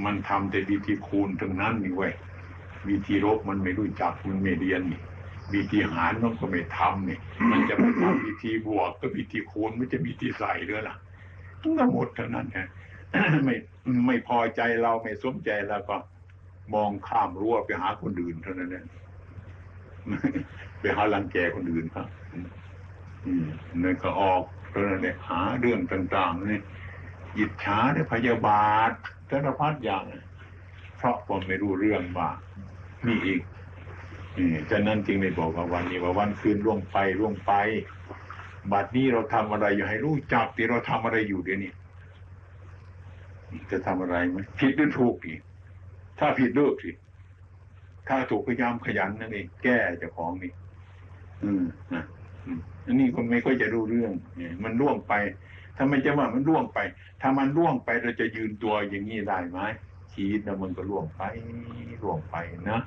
มันทำแต่วิธีคูณทั้งนั้นนี่เว้ยวิธีลบมันไม่รู้จักมันไม่เรียนนี่วิธีหารมันก็ไม่ทำนี่มันจะไปทำวิธีบวกก็วิธีคูณไม่จะวิธีใส่ด้วยล่ะมันก็หมดเท่านั้นไง ไม่ไม่พอใจเราไม่สมใจแล้วก็มองข้ามรั้วไปหาคนอื่นเท่านั้นเองไปหารังแกคนอื่นครับนั่นก็ออกเท่านั้นเองหาเรื่องต่างๆนี่หยิบฉาได้พยาบาทสารพัดอย่าง เพราะผมไม่รู้เรื่องว่านี่อีกฉะนั้นจึงได้บอกว่าวันนี้ว่าวันคืนล่วงไปล่วงไปบัดนี้เราทำอะไรอยู่ให้รู้จักที่เราทำอะไรอยู่เดี๋ยวนี้ จะทำอะไรไหมผิดหรือถูกอีกถ้าผิดเลิกสิถ้าถูกพยายามขยันนั่นเองแก้เจ้าของนี่อืมนะอันนี้คนไม่ค่อยจะรู้เรื่องมันล่วงไปถ้าไม่จะว่ามันล่วงไป ถ้ามันล่วงไปเราจะยืนตัวอย่างนี้ได้ไหมชีวิตนะมันก็ล่วงไปล่วงไปนะ